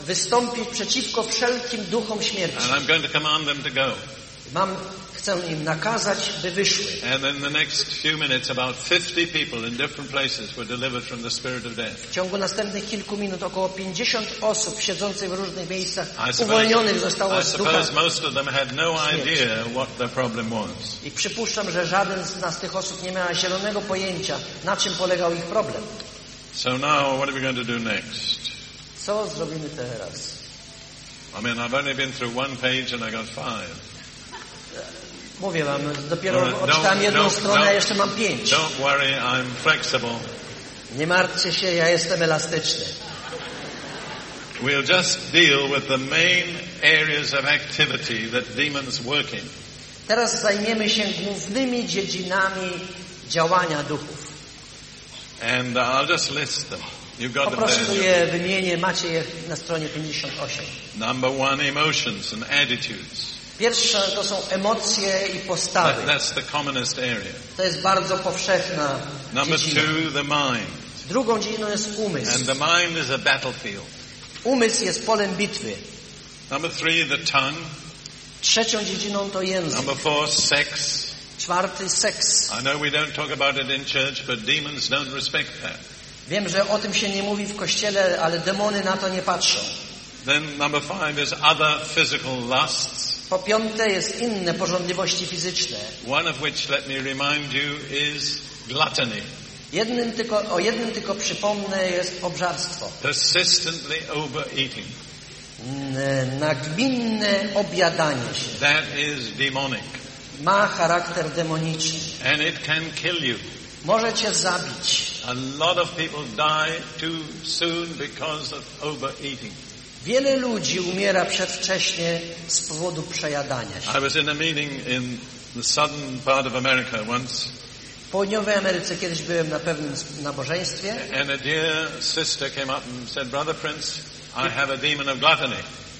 wystąpić przeciwko wszelkim duchom śmierci. And I'm going to command them to go. Mam, chcę im nakazać, by wyszły. And in the next few minutes, about 50 people in different places were delivered from the spirit of death. W ciągu następnych kilku minut około 50 osób siedzących w różnych miejscach uwolnionych zostało z ducha. most of them had no idea what the problem was. I przypuszczam, że żaden z nas tych osób nie miała zielonego pojęcia, na czym polegał ich problem. So now, what are we going to do next? Co zrobimy teraz? I mean, I've only been through one page and I got five. Mówię wam, dopiero Dobra, odczytałem no, jedną no, stronę, no. a jeszcze mam pięć. Don't worry, I'm flexible. Nie martwcie się, ja jestem elastyczny. We'll just deal with the main areas of activity that demons work in. Teraz zajmiemy się głównymi dziedzinami działania duchów. And uh, I'll just list them. You've got Po prostu je wymienię, macie je na stronie 58. Number one, emotions and attitudes. Pierwsze to są emocje i postawy. To jest bardzo powszechna Number dziedzina. two, the mind. Drugą dziedziną jest umysł. And the mind is a battlefield. Umysł jest polem bitwy. Number three, the tongue. Trzecią dziedziną to język. Number four, sex. Czwarty seks. I know we don't talk about it in church, but demons don't respect that. Wiem, że o tym się nie mówi w kościele, ale demony na to nie patrzą. Then number five is other physical lusts, Po piąte jest inne porządliwości fizyczne. one of which, let me remind you, is gluttony. Jednym tylko, o jednym tylko przypomnę jest obżarstwo. Persistently overeating. Nagminne objadanie się. That is demonic. Ma charakter demoniczny. And it can kill you. Może cię zabić. A lot of people die too soon because of overeating. Wiele ludzi umiera przedwcześnie z powodu przejadania się. I was in a meeting in the southern part of America once, W południowej Ameryce kiedyś byłem na pewnym nabożeństwie and a dear sister came up and said, Brother Prince, I have a demon of gluttony.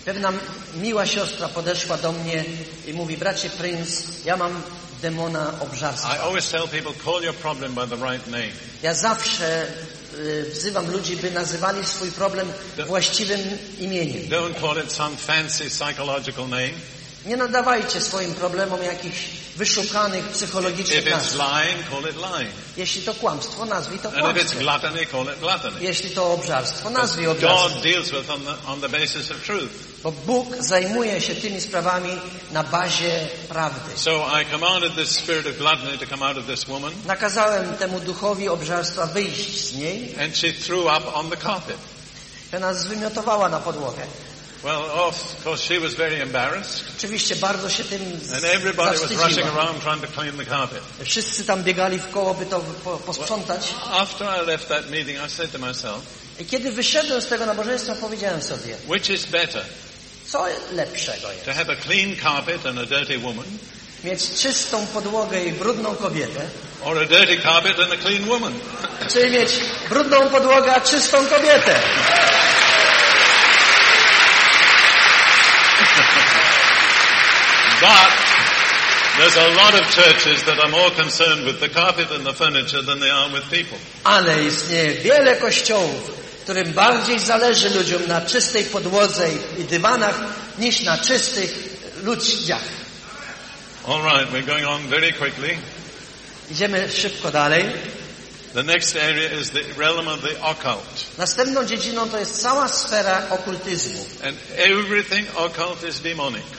Pewna miła siostra podeszła do mnie i mówi, bracie Prince, ja mam demona I obżarstwa. always tell people, call your problem by the right name. Ja zawsze wzywam ludzi, by nazywali swój problem właściwym imieniem. Don't call it some fancy psychological name. Nie nadawajcie swoim problemom jakichś wyszukanych psychologicznych nazw. Jeśli to kłamstwo, nazwij to kłamstwem. gluttony. Jeśli to obżarstwo, nazwij obżarstwem. God deals with on the, on the basis of truth. Bo Bóg zajmuje się tymi sprawami na bazie prawdy. So I commanded this spirit of gluttony to come out of this woman, Nakazałem temu duchowi obżarstwa wyjść z niej, and she threw up on the carpet. nas zwymiotowała na podłogę. Well, of course, she was very embarrassed, Oczywiście bardzo się tym and everybody was rushing around trying to clean the carpet. Wszyscy tam biegali w koło, by to po- posprzątać. After I left that meeting, I said to myself, I kiedy wyszedłem z tego nabożeństwa, powiedziałem sobie, which is better, co lepszego jest? to have a clean carpet and a dirty woman, Mieć czystą podłogę i brudną kobietę, or a dirty carpet and a clean woman? czy mieć brudną podłogę, a czystą kobietę? But there's a lot of churches that are more concerned with the carpet and the furniture than they are with people. Ale istnieje wiele kościołów, którym bardziej zależy ludziom na czystej podłodze i dywanach niż na czystych ludziach. All right, we're going on very quickly. Idziemy szybko dalej. The next area is the realm of the occult. Następną dziedziną to jest cała sfera okultyzmu. And everything occult is demonic.